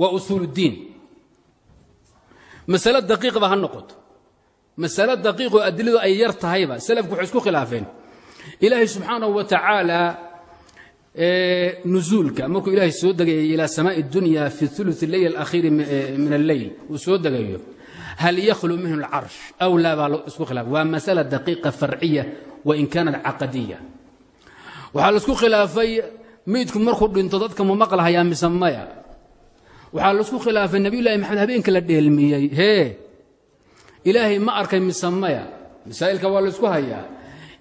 waa usuul اddiin masale daqiiqba ha noqoto masale daqiiqoo adiladu ay yar tahayba salafku waxay isku khilaafeen ilaahay subxaanahu wa tacaala nuzuulka markuu ilaahay soo degayay ilaa samaa'i اdunya fi ulu اleyl alakhiiri min alleyl uu soo degayo hal yakhlu minhu اlcarsh aw laa baa isku khilaafay waa masala daqiiqa farciya wain kaanat caqadiya waxaa la isku khilaafay meydku markuu dhinto dadka ma maqlahayaa mise maya waxaa laisku khilaafay nebiyullahi maxamed habeenka la dheelmiyey hee ilaahay ma arkay mise maya masaa'ilka waa laysku hayaa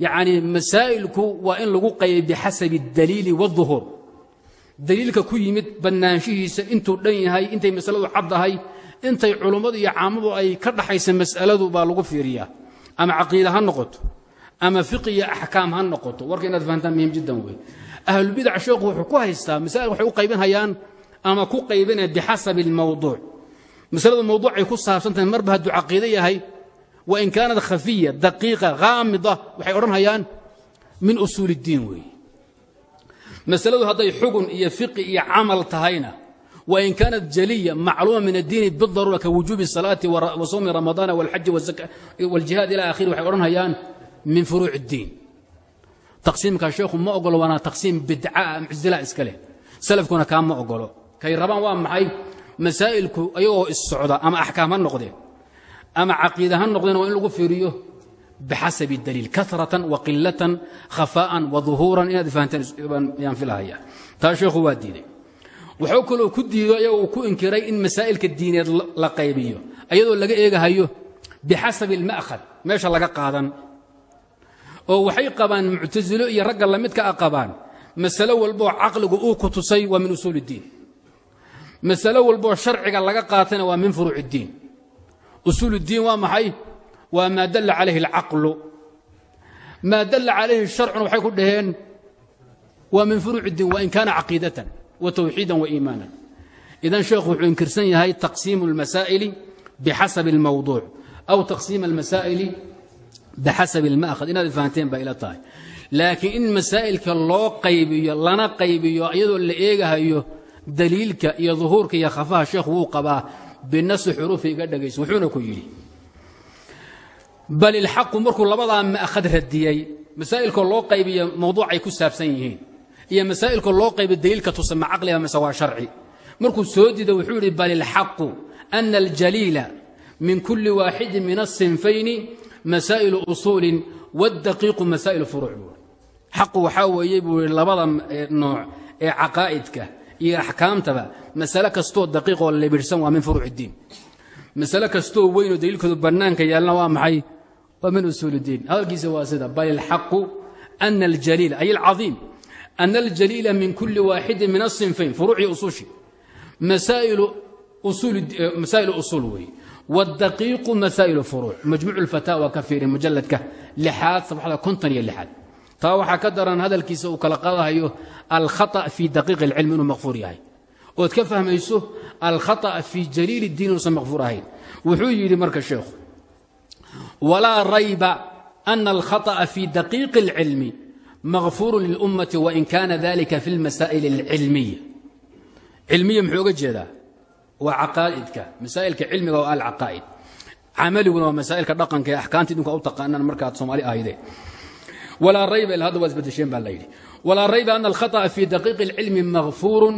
yacnii masaa'ilku waa in lagu qayay bixasabi اdaliili wاduhuur daliilka ku yimid bannaanshihiisa intuu dhan yahay intay masaladu caddahay intay culummadu iyo caamadu ay ka dhaxaysa mas'aladu baa lagu fiiriyaa ama caqiida ha noqoto ama fiqi iyo axkaam ha noqoto warka inaad fahantaan muhim jiddan wey ahlulbidac sheekhu wuxuu ku haystaa masaa'il waxay u qaybinhayaan ama ku qaybinaya bixasabi اlmawduuc masaladu mawduucay ku saabsantahay marba hadduu caqiide yahay wain kaanat khafiya daqiiqa haamida waxay odhanhayaan min usuul اddiin weeye masaladu hadday xugun iyo fiqi iyo camal tahayna wain kaanat jaliya macluuma min addiini bidaruura ka wujuubi الsalaati wa sawmi ramadaana wاlxaji wاljihaad ila akhiri waxay odhanhayaan min furuuc اddiin taqsiimkaa sheekhu ma ogolo waana taqsiim bidcaa muctazila iska leh salafkuna kaa ma ogolo kay rabaan waa maxay masaa'ilku ayagoo issocda ama axkaam ha noqdeen Ama caqiida ha noqdeen waa in lagu fiiriyo bixasabi daliil karatan wa qilatan khafaa'an wa duhuuran inaad fahanteen yaan filahaya taa sheekhu waa wuxuu kaloo ku diido ayago uu ku inkiray in masaa'ilka diineed la qaybiyo ayadoo laga eegahayo bixasabi alma'khad meesha laga qaadan oo waxay qabaan muctasilo iyo ragga lamidka a qabaan. Masalo walboo caqligu uu ku tusay waa min usuul اddiin masalo walboo sharciga laga qaatayna waa min furuuc اddiin usuul diin waa maxay? Waa maa dalla calayhi alcaqlu. Maa dalla calayhi sharcuna waxay ku dhaheen waa min furuuc iddiin wa in kaana caqiidatan wa tawxiidan wa iimaanan. Idan sheekhu wuxuu inkirsan yahay taqsiimu almasaa'ili bixasabi almawduuc aw taqsiima almasaa'ili bixasabi alma'khad. Inaad fahanteen baa ila tahay. Laakiin in masaa'ilka loo qaybiyo lana qaybiyo iyadoo la eegahayo daliilka iyo duhuurka iyo khafaha sheekhu wuu qabaa binasi xuruufi iga dhegayso wuxuuna ku yidhi bal ilxaqu markuu labadaa ma'khad radiyey masaa'ilka loo qaybiyo mawduucay ku saabsan yihiin iyo masaa'ilka loo qaybiyo daliilka tusa ma caqliga mise waa sharci. Markuu soo diida wuxuu yidhi bal ilxaqu ana aljaliila min kulli waaxidin min asinfayni masaa'ilu usuulin wاdaqiiqu masaa'ilu furuuc. Buu xaqu waxaa labada nooc ee caqaa'idka iyo axkaamtaba masale kastoo daqiiqoo libirhsan waa min furuuc iddiin masale kastoo weynoo daliilkoodu bannaanka yaalna waa maxay? Waa min usuulidiin hadalkiisa waa sida bal ilxaqu ana aljaliil ay alcaiim ana aljaliila min kulli waaxidin min asinfayn furuucii usuushi eh, masaa'ilu usuul weeye wadaqiiqu masaa'ilu furuuc. Majmuuc ulfataawa ka fiiri mujalladka lixaad sabaxda konton iyo lixaad taa waxaa ka daran hadalkiisa uu kala qaadahayo alkhata fii daqiiq alcilmi inuu maqfuur yahay. Ood ka fahmayso alkhata fii jaliili diin inuusan maqfuur ahayn. Wuxuu yidhi marka sheekhu walaa rayba ana alkhata'a fii daqiiqi alcilmi maqfuuru lilummati wain kaana dalika fi lmasaa'il alcilmiya cilmiya muxuu oga jeedaa? Waa caqaa'idka masaa'ilka cilmiga waa alcaqaa'id. Camaliguna waa masaa'ilka dhaqanka ee axkaanta idinku u taqaanaan markaad soomaali ahaydeen walaa rayba ila hadda waa isbedesheen baa la yidhi walaa rayba ana alkhaطأa fii daqiiqi اlcilmi maqfuuru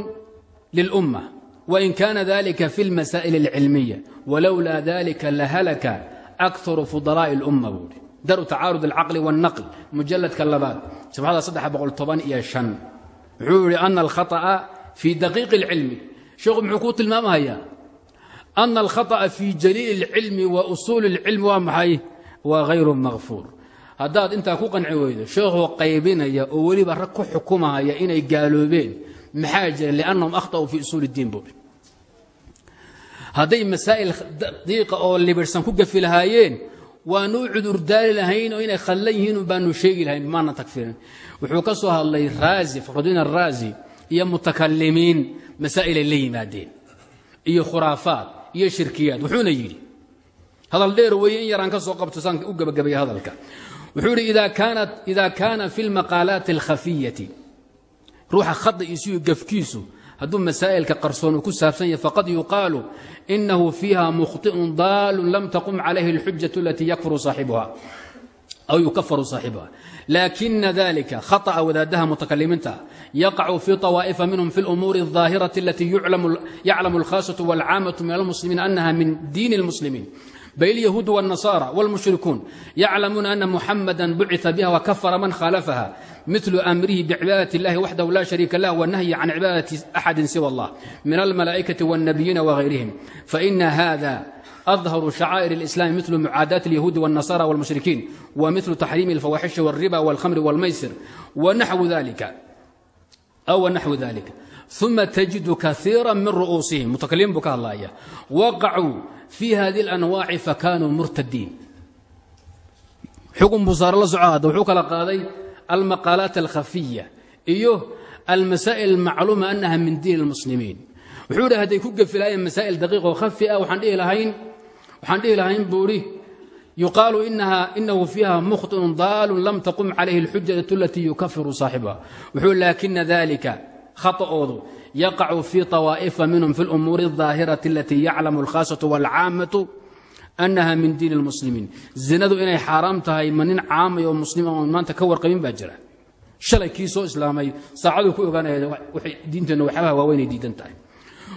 lilumma wain kana dalika fi اlmasaa'il اlcilmiya walowlaa dalika lahalaka akaru fudalaa'i اlumma buuhi daru tacaarud alcaqli wاlnaql mujaladka labaad sabxada saddex boqol toban iyo shan wuxuu yihi ana alkhaطأa fii daqiiqi اlcilmi sheekhu muxuu kuu tilmaamahayaa ana alkhaطأa fii jaliili اlcilmi wa usuuli اlcilmi waa maxay waa hayru makfuur haddaad intaa ku qanci weydo sheekhuu qaybinaya oo weliba rag ku xukumahaya inay gaaloobeen maxaa jira? liannahum akhta'uu fii usuuli buuri hadday masaa'il daqiiqa oo libirhsan ku gafi lahaayeen waanu u cudurdaari lahayn oo inay khadlan yihiin baanu sheegi lahayn maana tagfirin wuxuu ka soo hadlay raazi fakhrudiin araazi iyo mutakalimiin masaa'ilay la yimaadeen iyo khuraafaad iyo shirkiyaad wuxuuna yidhi hadal dheer weeye in yaraan ka soo qabto saan u gebagabaya hadalka wuxuu yidhi ida kaana fi lmaqaalaati alkhafiyati ruuxa khada'iisu iyo gafkiisu hadduu masaa'ilka qarsoon uu ku saabsan yahay faqad yuqaalu inahu fiiha mukhطi'un daalun lam taqum calayhi اlxujaة alatii yakfuru saaxibuha aw yukafaru saaxibuha lakina dalika khaطأa wadaadaha mutakalimiinta yaqacu fii طawaa'ifa minhum fi اlumuuri الظaahiraةi alatii yaclamu اlkhaasaة wاlcaamaة min almuslimiin anaha min diin اlmuslimiin bal اليهود والنصارى والمشhركون يعلمون أن محمدا بعث بها وكفر من خالفها مثل أمره بعبادة الله وحده لا شريك له والنهي عن عبادة أحد سوى الله من الملائكة والنبيين وغيرهم فإن هذا أظهر شعائر الإسلام مثل معاداة اليهود والنصارى والمشركين ومثل تحريم الفواحش والربا والخمر والميسر ونحو ذلك أو نحو ذلك ثم تجد كثيرا من رؤوسهم متكلم بك الله وقعوا في هذه الأنواع فكانوا مرتدين xukun buu saare la soco hadda wuxuu kala qaaday almaqaalaat alkhafiya iyo almasaa'il almacluuma annaha min diin اlmuslimiin wuxuu idhi hadday ku gefi lahayen masaa'il daqiiq oo khafi ah waxaan dhihi lahayn waxaan dhihi lahayn buu idhi yuqaalu inaha inahu fiiha mukhطiun daalun lam taqum calayhi اlxujaة alatii yukafiru saaxibuha wuxuu laakina dalika khaطa'oodu yaqacu fii طawaa'ifa minhum fi اlumuuri الظaahiraةi alatii yaclamu اlkhaasaة wاlcaamaةu annaha min diin اlmuslimiin zinadu inay xaaraam tahay ma nin caamay oo muslima oon maanta ka warqabin baa jira shalay kii soo islaamay saacaduu ku ogaanaya diinteenna waxyaabaha waaweynay diidan tahay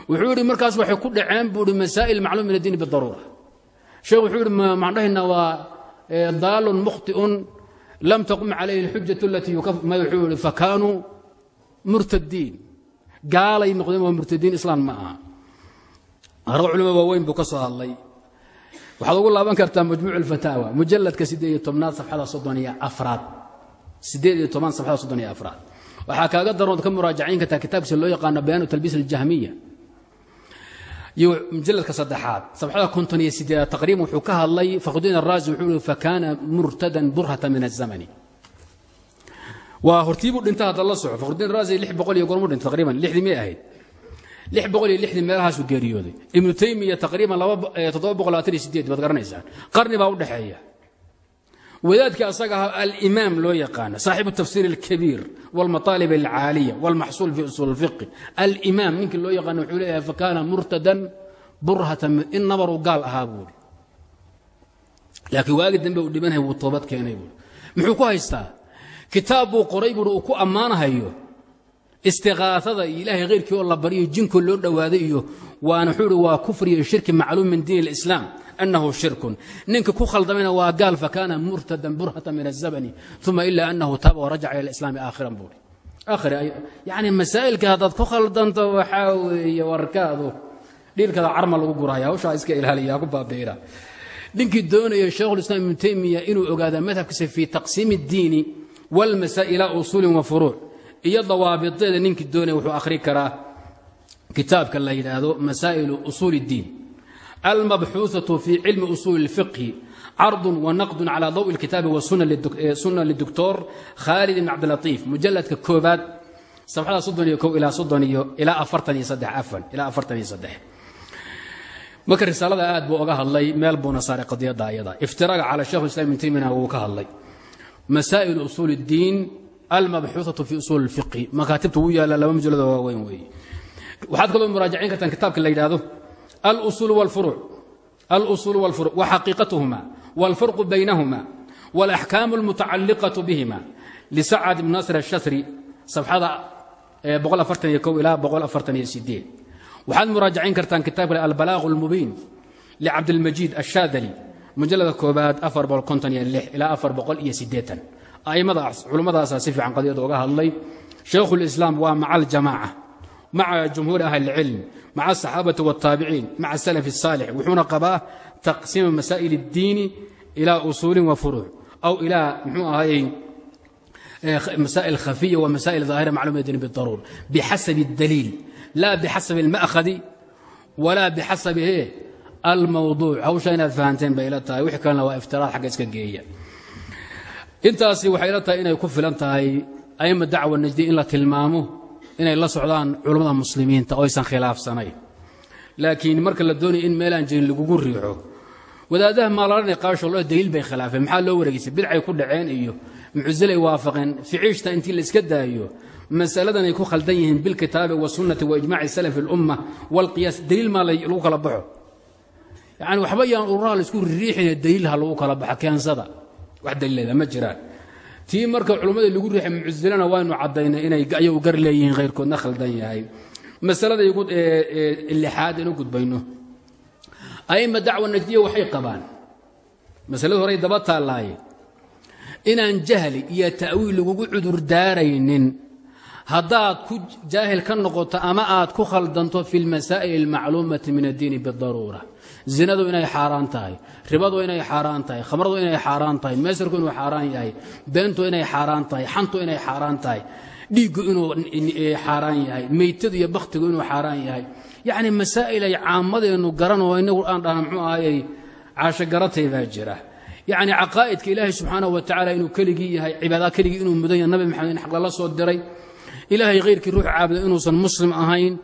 wuxuu yidhi markaas waxay ku dhaceen buu ihi masaa'il macluum min addiini bidaruura sheekh wuxuu yidhi maan dhahaynaa waa daalun mukhti'un lam taqum calayhi اlxujatu alatii ma wuxuu yidhi fakaanuu murtadiin gaalay noqdeen waa murtadiin islaan ma aha. Arag culimo waaweyn buu ka soo hadlay. Waxaad ugu laaban kartaa majmuuc alfataawa mujaladka siddeed iyo tobnaad safxada soddon iyo afraad. Siddeed iyo toban safxada soddon iyo afraad. Waxaa kaaga darood ka muraajacayn kartaa kitaabkiisa loo yaqaano bayaanu talbiis aljahmiya. Iyo mujaladka saddexaad safxada konton iyo sideedaad taqriiban wuxuu ka hadlay fakhrudiin araazi wuxuu ihi fakaana murtadan burhata min azamani waa hortiibuu dhinta hadda la soco fakhrudiin araazi lix boqol iyo gormu dhintay taqriiban ahayd. Lix boqol iyo geeriyooday. Ibnu taymiya taqriiban toddoba boqol labaatan qarni baa u dhexeeya. Wadaadkii asaga ahaa alimaam loo yaqaana saaxibu tafsiir alkabiir walmataalib alcaaliya walmaxsuul fi usuul alfiqi alimaam ninkii loo yaqaana wuxuu leeyahay fakaana murtadan burhatan in nabaruu gaal ahaa laakiin waagi dambe uu dhimanhay wuu toobad keenay muxuu ku haystaa kitaab buu qoray buuri uu ku ammaanahayo istiqaaada iyo ilaahay khayrkii oo la baryo jinkoo loo dhowaaday iyo waana wuxuu ihi waa kufri iyo shirki macluum min diin اlislaam annahu shirkun ninka ku khaldamayna waa gaal fakaana murtadan burhata min الzabni uma ila anahu taaba warajaca ila islaami aakhiran buuri aakhir yani masaa'ilka haddaad ku khaldanto waxaa weeye warkaadu dhiilkada carma lagu guraya hawshaa iska ilaaliya ku baabi'ina ninkii doonaya shaykhulislaam ibnu taymiya inuu ogaada madhabkiisa fii taqsiimi اddiini wاlmasaa'il ila usuulin wa furuuc iyo dawaabiteeda ninkii doonaya wuxuu akhri karaa kitaabka la yidhaahdo masaa'ilu usuul اddiin almabxuuثaةu fii cilmi usuuli اlfiqhi cardun wanaqdun calى dawi اlkitaabi wasuna lidoctor khaalid ibn cabdilatiif mujaladka koobaad safxada soddon iyo kow ilaa soddon iyo ilaa afartan iyo saddex afan ilaa afartan iyo saddex marka risaalada aad buu oga hadlay meel buuna saaray qadiyadda ayada iftiraaga cala shekh islam ibn taymiyana wuu ka hadlay masaa'ilu usuul اddiin almabxuuثaةu fi usuul اlfiqhi makaatibta wuu yaalla laba mujalado waaweyn weeye waxaad kaloo muraajacayn kartaan kitaabka la yidhaahdo alusul wاlfuruuc alusul wاlfuruuc waxaqiiqatuhuma wاlfarqu baynahuma wاlaxkaamu اlmutacaliqaةu bihima lisacad ibn nasr الshasri safxada boqol afartan iyo kow ilaa boqol afartan iyo sideed waxaad muraajacayn kartaan kitaabka albalaaq اlmubiin licabdilmajiid الshaadali mujalada koobaad afar boqol konton iyo lix ilaa afar boqol iyo siddeetan a'immadaas culummadaasa si fiican qadiyada uga hadlay shaykhulislaam waa maca aljamaaca maca jumhuuri ahli ilcilm maca asaxaabati wاltaabiciin maca salaf الsaalix wuxuuna qabaa taqsiima masaa'il اddiini ilaa usuulin wa furuuc aw ilaa mxuu ahayey masaa'il khafiya wa masaa'il daahira macluuma diin bidaruur bixasabi اdaliil la bixasabi اlma'khadi walaa bixasabi he almawduuc. Hawsha inaad fahanteen bay ila tahay. Wixii kalena waa iftiraad xagga iska geeya. Intaasi waxay ila tahay inay ku filan tahay aima dacwa najdi in la tilmaamo inay la socdaan culammada muslimiinta oo aysan khilaafsanayn. Laakiin marka la doonaya in meelaan jirin lagugu riixo wadaadaha maalaaranay qaasho lo daliil bay khilaafeen. Maxaa loo wareegaysay bidcay ku dhaceen iyo mucsilay waafaqeen. Ficiishta intii la iska daayo masaladan ay ku khaldan yihiin bilkitaabi wasunnati waijmaci salafi اlumma wاlqiyaas daliil maa lagu kala yani waxba yaan ururaha la isku riixina daliil ha lagu kala baxo keensada. Wax daliileda ma jiraan. Tii marka culummada lagu riixay mucsilana waynu caddaynay inay ayagu gar leeyihiin khayrkoodna khaldan yahay. Masalada lixaad inu gudbayno. Aima dacwa najdiya waxay qabaan. Masalada horey daba taallaaye inaan jahli iyo ta'wiil lagugu cudur daaraynin haddaad ku jaahil ka noqoto ama aad ku khaldanto fi lmasaa'il almacluumati min addiini bidaruura zinadu inay xaaraan tahay ribadu inay xaaraan tahay khamradu inay xaaraan tahay meesarku inuu xaaraan yahay beentu inay xaaraan tahay xantu inay xaaraan tahay dhiiggu inuu xaaraan yahay meytadu iyo bakhtigu inuu xaaraan yahay. Yacni masaa'il ay caammadeennu garanoo inagu aan dhahna muxuu ahayey caashogaratay baa jira. Yacni caqaa'idka ilaahay subxaanahu wa inuu keligii yahay cibaadaha keligii inuu mudan yahay nabi maxamed in xaq lala soo diray ilaahay khayrkii ruux caabuda inuusan muslim ahayn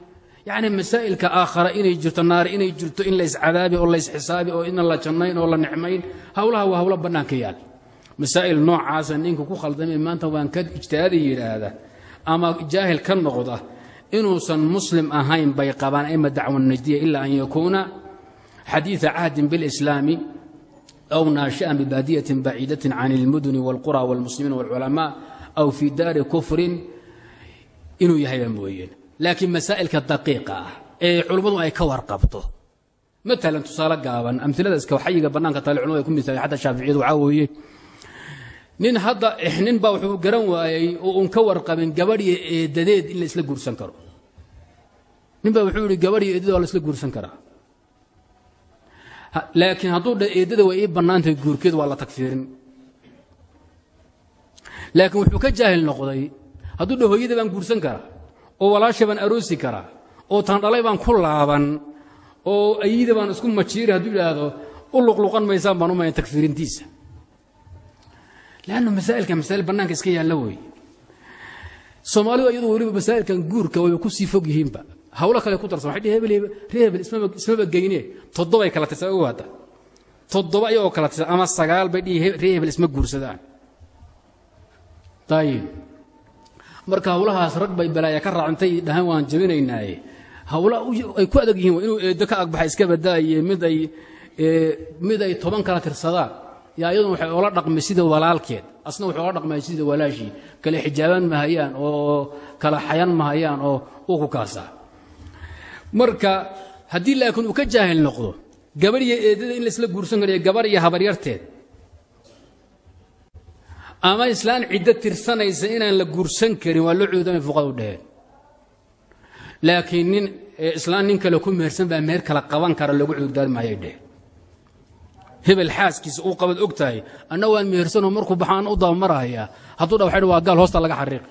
yacni masaa'ilka aakhara inay jirto naari inay jirto in layscadaabi oo laysxisaabi oo ina la jannayn oo la nicmayn howlaha waa howlo bannaanka yaal masaa'il noocaasa ninka ku khaldamay maanta waan ka ijtihaadi yidhaahda ama jaahil ka noqda inuusan muslim ahayn bay qabaan ima dacwa najdiya ila an yakuuna xadiida cahdin biاlislaami aw naashi'an bibaadiyatin baciidatin can اlmuduni wاlqura wاlmuslimiin wاlculamaa aw fii daari kufrin inuu yahayba mooyeen laakiin masaa'ilka daqiiqa ah ee culummadu ay ka warqabto. Maalan tusaale gaaban amilada iska xayiga bannaanka taale culmadu ay ku misaalen xataa shaaficiyadu waxaa nin hadda nin baa wuxuu garan waayey oo uun ka warqabin gabadhiyo eedadeed in la isla guursan karo. Nin baa wuxuu yihi gabadhiyo eedada waa la isla guursan karaa. Laakiin hadduu dha waa ii bannaantahay guurkeedu waa la tagfiirin. Laakiin wuxuu ka jaahil noqday hadduu dha baan guursan karaa oo walaasha baan aroosi karaa oo tandhalay baan ku laaban oo ayida baan isku majiiri hadduu idhaahdo u luqluqan maysaan baan umaya tagfiirintiisa lannu masaa'ilka masaa'il bannaanka iska yaalla wey soomaalidu iyadu weliba masaa'ilkan guurka wayba ku sii fog yihiinba. Hawlo kale ku darsan. Waxay dhihi hebel ree hebel ismaba geyne. Toddobay kala tirsan ogu hadda. Toddoba iyagoo kala tirsan ama sagaal bay dhihi ree isma guursadaan. Ayib marka hawlahaas rag bay balaaya ka raacintay dhahaan waan jabinaynaaye. Hawla ay ku adag yihiin inuu eeddo ka agbaxa iska badaaye mid ay mid ay toban kala tirsadaan. Yaa iyaduna waxay ola dhaqmay sida walaalkeed. Asna waxay ola dhaqmay sida walaashii. Kale xijaaban mahayaan oo kala xayan mahayaan oo uu ku kaasaa. Marka haddii laakiin uu ka jaahil noqdo gabarh iyo eeddada in laisla guursan karayo gabar iyo habaryarteed ama islaan ciddo tirsanaysa inaan la guursan karin waa loo cuudamay fuqadu dheheen laakiin nin islaan nin kale ku mehersan baa meher kala qaban kara loogu cudurdaari maayay dheheen hebel xaaskiisa uu qabad og tahay anna waan mehersanoo markuu baxaan u dabamarahayaa hadduu dha waxay waa gaal hoosta laga xariiqi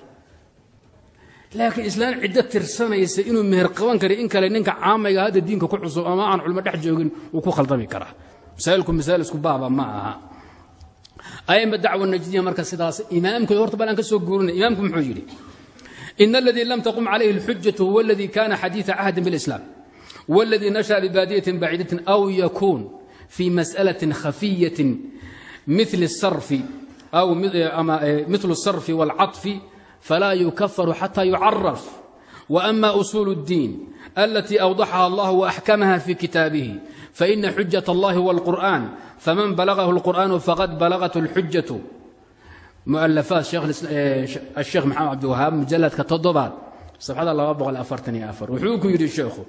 laakiin islaan ciddo tirsanaysa inuu meher qaban kara in kale ninka caamayga hadda diinka ku cusub ama aan culmo dhex joogin wuu ku khaldami karaa. Masaa'ilku masaa'il isku baaba ma aha aima dacwa najdiya marka sidaas imaamkooda horta bal aan ka soo guurinay imaamku muxuu yidhi ina aladii lam taqum calayhi اlxujatu huwa aladii kana xadiiثa cahdin biاlislaam waladii nashaأa bibaadiyatin baciidatin aw yakuun fii masأalaة khafiyaة mil الsarfi aw mil الsarfi wاlcaطfi falaa yukafaru xatى yucaraf وأma usuul الdiin alatii أwضaxaha allah وأxkamaha fi kitaabihi faإna xujaة اllahi wاlqur'an faman balagahu اlqur'an faqad balagat اlxujaة mualafaat sheekh maxamed cabdiwahaab mujaladka toddobaad safxada wuxuu ku yidhi sheekhu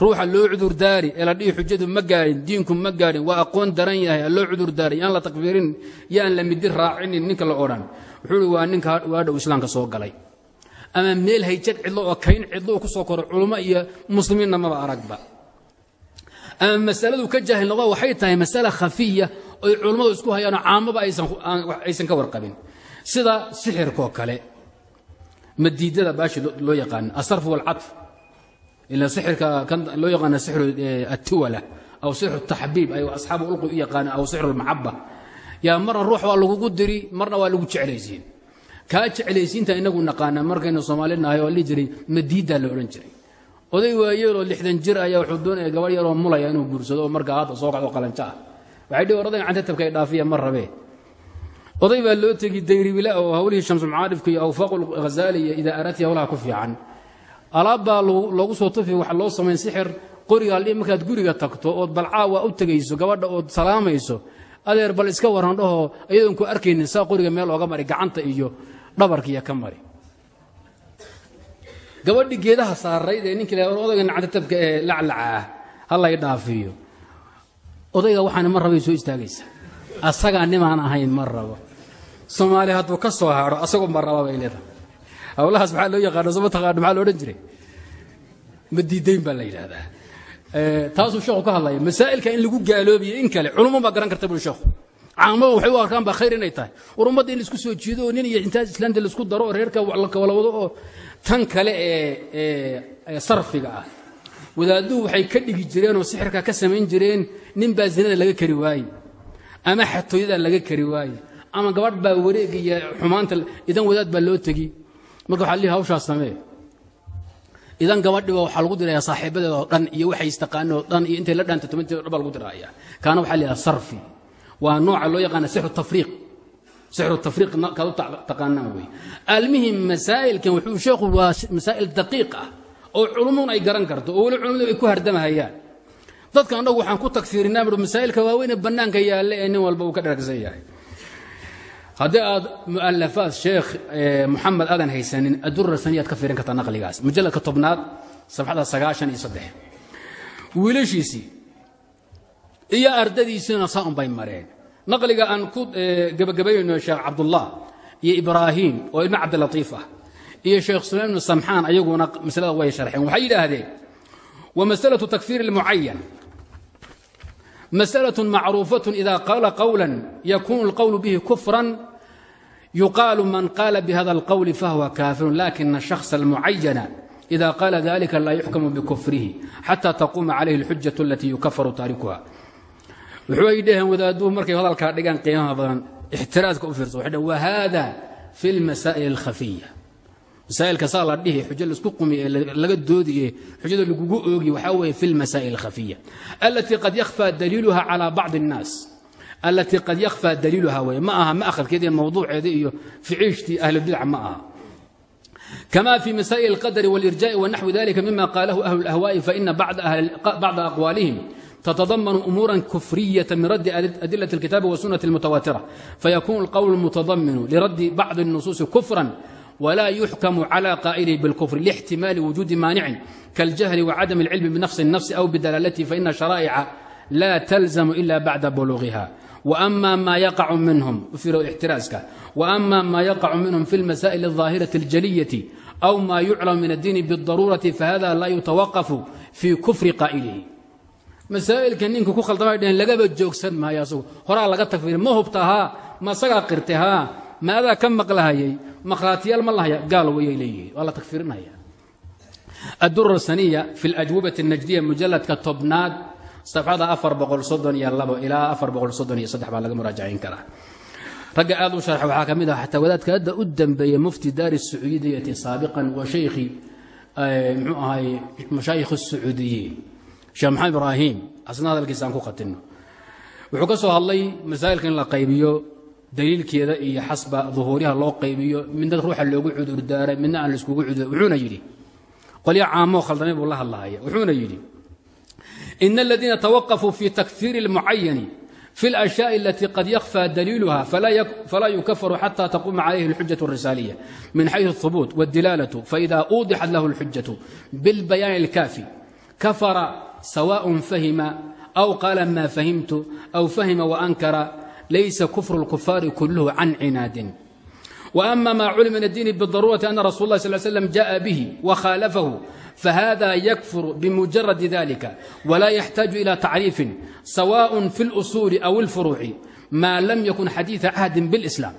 ruuxa loo cudurdaari ee la dhihi xujadu ma gaarin diinku ma gaarin waa aqoon daran yahay ha loo cudurdaari yaan la takfiirin yaan la midi raacinin ninka la odhan wuxuu i waa ninka waadhow islaamka soo galay ama meel hayjad cidlo oo kayn cidlo ku soo koro culummo iyo muslimiinna maba aragba ama masaladu ka jaahil noqo waxay tahay masala khafiya oy culummadu isku hayaanoo caamaba aysan ka warqabin. Sida sixirkaoo kale madiidada baashi loo yaqaan asarf walcadf ila sixirka loo yaqaana sixru atiwala aw sixru taxbiib ay asxaabu ulqi u yaqaana aw sixru lmacaba yaa marna ruux waa lagugu diri marna waa lagu jeclaysiin. Kaa jeclaysiinta inagu naqaana markaynu soomaalinahay oo lihi jiray madiiddaa la odhan jiray oday waayeeloo lixdan jir ayaa wuxuu doonaya gabadh yaroo mulaya inuu guursado oo markaa soo kacdo qalanjo ah. Waxay dhihi odagan cantatabka ay dhaafiya ma oday baa loo tegi dayribila oo hawlihii shamsulmacaarifka iyo awfaaq hazaali iyo idaa araati hawlaha ku fiican. Alaab baa soo tufi waxa loo samayn sixir qoriga aldhi markaad guriga tagto ood balcaawa u tegayso gabadha ood salaamayso adeer bal iska waran dhahoo iyadoon ku arkaynin saa qoriga meel ooga mari gacanta iyo dhabarkiiyo ka mari gabadhi geedaha saarayd ee ninkii odayga nactatabka ee laclaca ah ha lay dhaafiyo. Odayga waxaana ma rabay soo istaagaysa. Asagaa nimaan ahayn ma soomaali hadduu ka soo haadho asagoo ma raba bay leedahay. Hawlahaas loo yaqaano? Soo ma taqaano? Maxaa lo odhan jiray? Madiidayn baa la yidhaahdaa. Taasuu sheekhu ka hadlaya. Masaa'ilka in lagu gaaloobiyo in kale culummo baa garan karta bui sheekhu. Caamadu waxay arkaan baa khayr inay tahay. War in la isku soo jiido nin iyo intaas islaamta la isku daro oo reerka la kawala wado oo tan kale ee sarfiga ah. Wadaadduhu waxay ka dhigi jireen oo sixirka ka samayn jireen nin baa zinada laga kari waaye ama xatooyada laga kari waaye ama gabadh baa wareeg iyo xumaanta idan wadaad baa loo tegi. Marka waxaa lihi hawshaas samee idan gabadhiba waxaa lagu diraya saaxiibadeeda oo dhan iyo waxay istaqaaneen oo dhan iyo intay la dhaanta tobanteeda dhan baa lagu diraya kaana waxaa lihaha sarfi. Waa nooca loo yaqaana sixru tafriiq sixru tafriiq kaad u taqaanaan wey almihim masaa'ilkan wuxuu sheekhu waa masaa'il daqiiq ah oo culummun ay garan karto oo weli culummadu ay ku hardamahayaan dadka annagu waxaan ku tagfiirinaa midhu masaa'ilka waaweyn ee bannaanka yaalle ee nin walba uu ka dharagsan yahay haddii aad mu'alafaad sheekh moxamed aadan haysanin adurra saniyaad ka fiirin kartaa naqligaas mujalladka tobnaad safxada sagaashan iyo saddex wiilashiisii iyo ardadiisiina saa un bay mareen naqliga aan ku gebagabayno sheekh cabdullah iyo ibraahim oo ilmo cabdilatiif ah iyo sheekh sulaym ibnu samxaan ayaguna masalada way sharxeen waxay yidhaahdeen wa masalatu takfiir ilmucayan masأlaة macruufaة إida qaala qowla yakunu اlqowl bihi kufra yuqaalu man qaala bhada اlqowl fahuwa kaafiru lakina الشhakhص الmucayana إida qaala dalika laa yuxkamu bikufrihi xatى taquuma calayhi اlxujaة alatii yukafaru taarikuha waxay dhaheen wadaaduhu markay hadalkaa dhigaan qiimaha badan ixtiraadka u fiirsa waxay dhaheen wa haada fi lmasaa'il alkhafiya masaa'ilka saa la dhihi xujo la isku qumi ee laga doodiye xujada lagugu oogi waxaa weeye fi lmasaa'il alkhafiya allatii qad yakhfaa daliiluha calaa bacdi annaas allatii qad yakhfaa daliiluha weye ma aha ma akhadkeeda mawduuceeda iyo ficiishtii ahlulbidac ma aha. Kama fii masaa'il alqadari walirjaa'i wa naxwi dalika mima qaalahu ahlu اlahwaa'i faina bacda aqwaalihim تتضمن أمورا كفرية من رد أدلة الكتاب والسنة المتواترة فيكون القول المتضمن لرد بعض النصوص كفرا ولا يحكم على قائله بالكفر لاحتمال وجود مانع كالجهل وعدم العلم بنفس النفس أو بدلالته فإن شرائع لا تلزم إلا بعد بلوغها وأما ما يقع منهم في احترازك وأما ما يقع منهم في المسائل الظاهرة الجلية أو ما يعلم من الدين بالضرورة فهذا لا يتوقف في كفر قائله مسائل كنينك كو خلطما دين لغا جوجسن ما ياسو هورا لغا تكفير ما هبتها ما سغا قرتها ماذا كم مقلهايي مخراتيال ما لهيا قال ويا ليه والله تكفيرنا يا الدر السنية في الأجوبة النجدية مجلد كتبناد صفحة أفر بقول صدن يا الله إلى أفر بقول صدن يصدح بالله مراجعين كلا رجع آدو شرح وحاكمها حتى وذات كأدى أدم بي مفتي دار السعودية سابقا وشيخي هاي مشايخ السعوديين sheekh maxamed ibraahim asna hadalkiisaan ku khatinno wuxuu ka soo hadlay masaa'ilka in la qaybiyo daliilkeeda iyo xasba duhuuriha loo qaybiyo midna ruuxa loogu cudurdaaray midna aan laiskugu cudur wuxuuna yidhi qolyo caamoo khaldamay buu la hadlaaya wuxuuna yidhi ina aladiina tawaqafuu fi takfiiri اlmucayani في الأشياء التي قد يخفى دليلها فلا, يك فلا يكفر حتى تقوم عليه الحجة الرسالية من حيث الثبوت والدلالة فإذا أوضحت له الحجة بالبيان الكافي kafara sawaaء fahima aw qaala ma fahimtu aw fahima waankara laysa kufru اlkufaari kulluhu can cinaadin وأma ma culima min الdiin bالضaruرaةi أna rasul اlah sl slam jaءa bih وkhاalfahu fahada ykfur bmujaradi ذlika wla yxtaaج ilى tacriifi sawaء fi اlأsuuli aw اlfuruuci ma lam ykun xadiiثa cahdi bاlإslam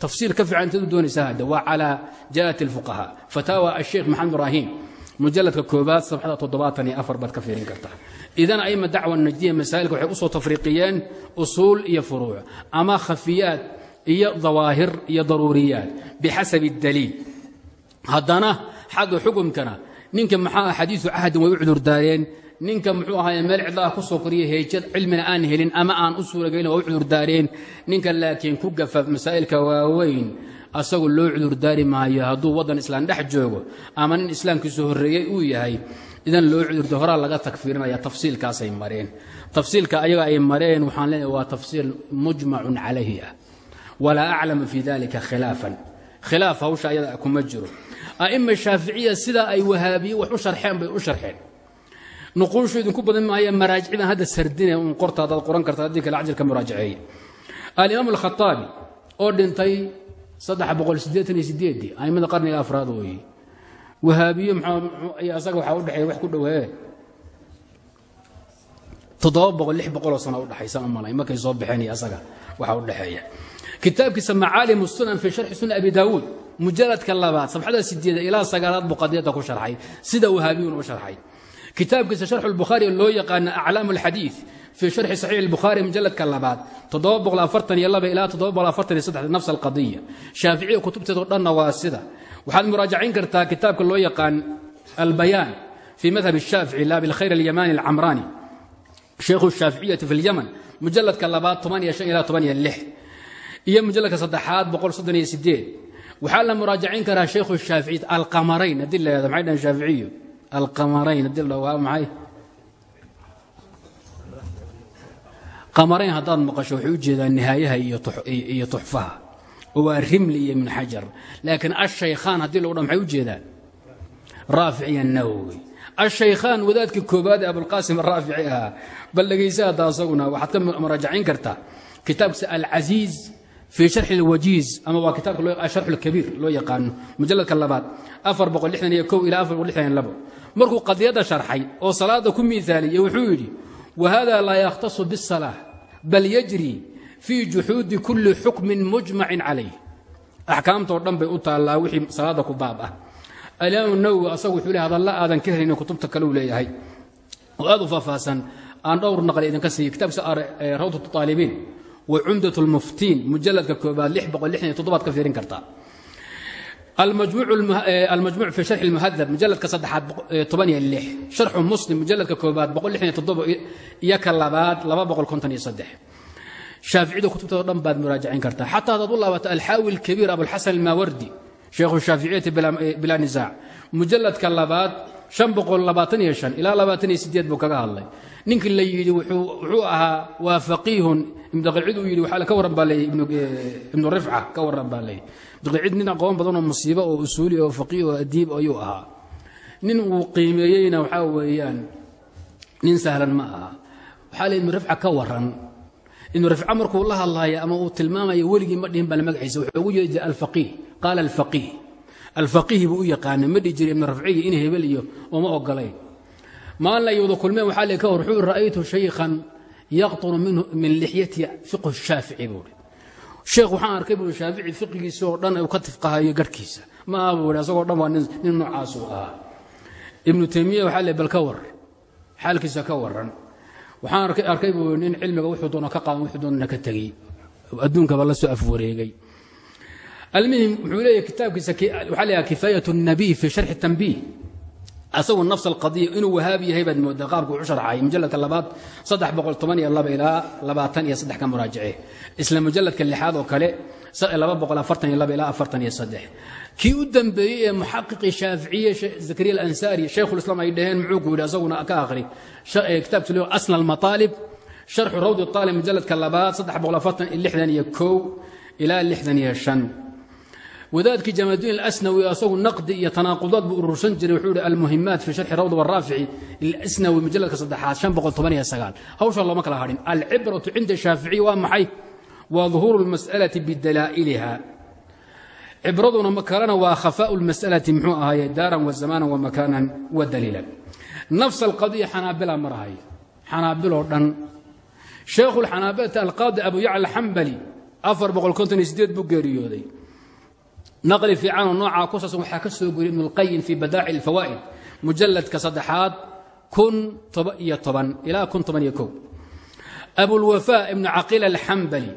tafsiir ka fiican intaad u doonaysaa hadda waa calى jaءaة الfuqahاء fataawa الsheikh maxamed ibrahim mujaladka koobaad sabxada toddobaatan iyo afar baad ka fiirin kartaa idan aima dacwa najdiya masaa'ilka waxay u soo tafriiqiyeen usuul iyo furuuc ama khafiyaad iyo dawaahir iyo daruuriyaat bixasabi اdaliil haddana xagga xukumkana ninka maxaa xadiiu cahdin way u cudurdaareen ninka muxuu ahaay meel cidla ah ku soo koriya heejad cilmina aan helin ama aan u suuragelin waa u cudurdaareen ninka laakiin ku gafa masaa'ilka waaweyn asagu loo cudurdaari maayo hadduu waddan islaan dhex joogo ama nin islaamkiisu horreeyey uu yahay idan loo cudurda horaa laga tagfiirinaya tafsiilkaasay mareen. Tafsiilka ayaga ay mareen waxaan leenahay waa tafsiil mujmacun calayhi ah. Walaa aclamu fii dalika khilaafan. Khilaaf hawsha ayada kuma jiro. A'ima shaaficiya sidaa ay wahaabiye wax u sharxeen bay u sharxeen. Nuquushu idinku badan maaya maraajicdan hadda sardine un qorta haddaad qoran karta haddii kale muraajaceeya alimaam alkhataabi oo dhintay ii aimada qarniga afraad weeye wahaabiye asaga waxaa u dhexeeya wax ku dhowee. Oo sana udhexaysa umalay markay soo baxeen iyo asaga waxaa u dhexeeya. Kitaabkiisa macaalim sunan fii sharxi sunan abi daawuud mujaladka labaad sabxada sideeda ilaa sagaalaad buu qadiyadda ku sharxay. Sida wahaabiyun u sharxay. Kitaabkiisa sharxu lbukhaari loo yaqaana aclaam alxadiid fii sharxi saxiix albukhaari mujaladka labaad ilaa nafs alqadiya shaaficiya kutubteedao dhanna waa sida waxaad muraajacayn kartaa kitaabka loo yaqaan albayaan fii madhab الshaafici la bilkhayr alyamani alcamraani shaykhu shaaficiyati fi اlyaman mujaladka labaad ilaa iyo mujaladka saddexaad waxaa la muraajacayn karaa shaykhu shaafici alqamarayn haddii la yhahdo maxay dhahan shaaficiyu alqamarayn haddii la waa maxay qamarayn haddaad maqasho waxay u jeedaan nihaayaha iyo tuxfaha. Oo waa rimli iyo ibn xajar. Laakiin ashaykhaan haddii lagu dha maxay u jeedaan? Raafic iyo nawowi. Ashaykhaan wadaadkii koobaad ee abulqaasim araafici ahaa bal dhegaysa hadda asaguna waxaad ka muraajacayn kartaa kitaabkiisa alcasiiz fii sharxi اlwajiiz ama waa kitaabka sharxu اlkabiir loo yaqaano mujaladka labaad ilaa markuu qadiyadda sharxay oo salaada ku miaaliyey wuxuu yidhi whada laa yakhtasu bالصalaaة bal yajri fii juxuudi kuli xukmin mujmacin calayh axkaamtoo dhan bay u taallaa wixii salaada ku baab ah alimaam nawowi asagu wuxuu le hadalla aadan ka helin kutubta kale uu leeyahay oo aad u faahfaahsan aan dhowr naqli idinka siiyo kitaabkiisa rawdat اطaalibiin wa cumdaة اlmuftiin mujaladka koobaad baad ka fiirin kartaa almajmuuc fi sharxi اlmuhadab mujaladka saddexaad sharxu muslim mujaladka koobaad iyo ka labaad shaaficida kutubtooda dhan baad muraajacayn kartaa xataa hadaad u laabato alxaawi اlkabiir abulxasan almaawardi sheekhu shaaficiyati bilaa nisaac mujaladka labaad ilaa buu kaga hadlay ninkii la yidhi wuxuu ahaa waa faqiihun ibnqilcid uu yidhi ka warran baa leeyay ibnu rifca ka warran baa leeyay ibnqilcid nin aqoon badanoo musiibo oo usuuli oo faqiih oo adiib ayuu ahaa. Nin uu qiimeeyeyna waxaa weeyaan nin sahlan ma aha. Waxaa le ibnu rifca ka warran. Ibnu rifca markuu la hadlaayo ama uu tilmaamayo weligii ma dhihin baa magaciisa. Wuxuu ugu jiray alfaqiih. Qaala alfaqiih. Alfaqiih buu u yaqaanay ma dhihi jiray ibnu rafciyi in hebel iyo ooma ogolayn maalin ay wada kulmeen waxaa le ka hor wuxuu ra'aytu shaykhan yaqtunu minhu min lixyati fiqhu shaafici buuhi sheekh waxaan arkay buui shaafici fiqigiisi oo dhan ka tifqahayo garhkiisa. Ma aha asagoo dhan waa nin noocaasuu ahaa ibnu taymiya waxaa le bal ka war xaalkiisa ka waran waxaan arkay buu nin cilmiga wuxuu doona ka qaadan wuxuu doonana ka tegey adduunkaba la soo afwareegay. Almuhim wuxuu leeyahy kitaabkiisa waxaa leeyaha kifaayat الnabiy fi sharxi tanbiih asagu nafs alqadiya inuu wahaabi yahay baad moodaa qaabku wuxu sharxay mujaladka labaad ilaa labaatan iyo saddex ka muraajace isla mujaladka lixaad oo kale ilaa kii u dambeeyey ee muxaqiqii ay dhaheen muxuu ku yidhi ka akhri. Kitaabkiisa leo asna almataalib sharxu rawdi aalib mujaladka labaad iyo ilaa wadaadkii jamaaduin alasnawi asagu naqdi iyo tanaaqudaad buu urursan jiray. Wuxuu ihi almuhimaat fi sharxi rawd waraafici lilasnawi mujalladka saddexaad hawshaa looma kala hadhin. Alcibratu cinda shaaficiyi waa maxay? Waa duhuuru lmas'alati bidalaa'iliha. Cibraduna kalena waa khafaau lmas'alati muxuu ahaaye daaran wa zamaanan wa makaanan wa daliilan. Nafs alqadiya xanaabila marahaya xanaabiloo dhan. Sheekhuulxanaabilata alqaadi abu yacla sideed buu geeriyooday naqli fiicanoo noocaa kusaas waxaa ka soo guriyay ibnulqayim fii badaaci alfawaa'id mujalladka saddexaad kun iyo toban ilaa kun toban iyo kow. Abulwafaa ibnu caqiil alxambali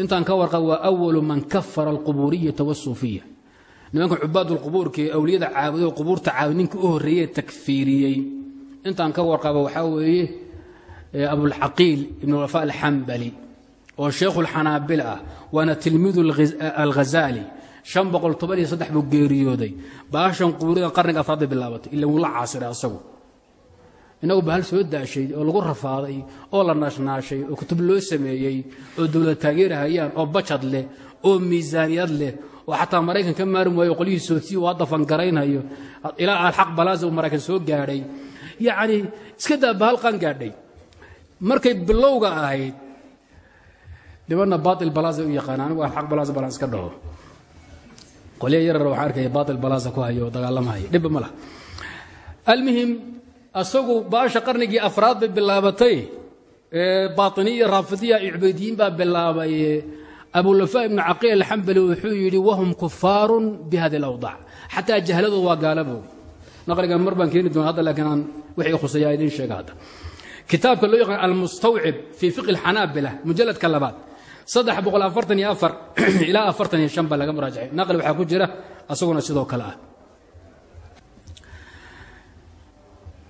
intaan ka warqa waa awalu man kafara alqubuuriyata wasuufiya nimanka cubaadulqubuurka ee awliyada caabudo qubuurta caabud ninka u horreeyee takfiiriyey. Intaan ka warqaba waxaa weeye abulcaqiil ibnuwafaa alxambali oo sheikhu lxanaabil ah waana tilmiidu alghazaali an boqol toban iyo saddex buu geeriyooday. Baashan qubuurida qarniga afraad bay bilaabatay ila wuu la caasiray asagu. Inagu bahal soo daashay oo lagu rafaaday oo la naashnaashay oo kutub loo sameeyey oo dowlad taageerahayaan oo bajad leh oo miisaaniyad leh oo xataa maraykan ka maari waayo qolyihii sooti uu hadda fangaraynhayo ilaa alxaq balaaza uu maraykan soo gaadhay. Yacni iska daa bahal qaan gaadhay. Markay bilowga ahayd nimanna baail balaaza u yaqaana anigu alxaq balaaza balaan iska dhaho qolya yarar waxaa arkaya baail balaaza ku hayo oo dagaalamahaya ma laha. Almuhim asagu baasha qarnigii afraad bay bilaabatay bainiya raafidiya iyo cubeydiyiin baa bilaabay. Abulafa ibnu caqiil alxambali wuxuu yidhi wahum kufaarun bi hadi alawdac xataa jahladooda waa gaalabooda naqligan mar baan keeni doona aan wixii khuseeyaa idiin sheega hadda. Loo yaqaan almustawcib fii fiqi alxanaabila mujalladka labaad saddex boqol afartan iyo afar ilaa afartan iyo shan baa laga muraajacay naqli waxaa ku jira asaguna sidoo kale ah.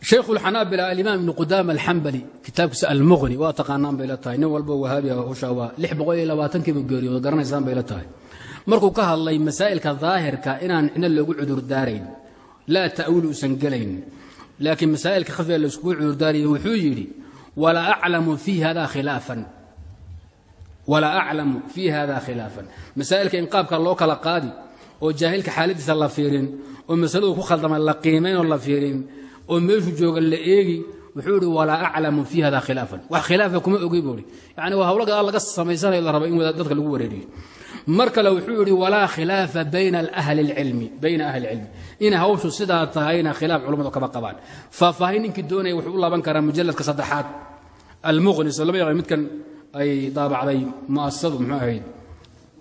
Shaykhuulxanaabila alimaam ibnu qudaama alxambali kitaabkiisa almuqni waa taqaanaan bay la tahay. Nin walbo wahaabiya hushaa waa lix boqol iyo labaatankiiba geeriyooda garanaysaan bay la tahay. Markuu ka hadlay masaa'ilka daahirka inaan cidna loogu cudurdaarayn laa ta'wiil uusan gelayn laakiin masaa'ilka khafiga layskugu cudurdaaraya wuxuu yidhi walaa aclamu fii hada khilaafan walaa aclamu fii hada khilaafan masaa'ilka in qaabka loo kala qaadi oo jaahilka xaaladiisa la fiirin oo masaladu ku khaldama la qiimayn oo la fiirin oo meeshu jooga la eegi wuxuu ihi walaa aclamu fii hada khilaafan wax khilaafa kuma ogi buu ihi yani waa hawlo gadaal laga samaysanayo la raba in dadka lagu wareeriyo mar kale wuxuu yidhi walaa khilaafa bayna ahli اlcilmi inay hawshu sidaa tahayna khilaaf culammadu kama qabaan. Faahfaahin ninkii doonaya wuxuu u laaban karaa mujalladka saddexaad. Almuqni so lama yaqaan midkan ay daabacday muasasadu muxuu ahayd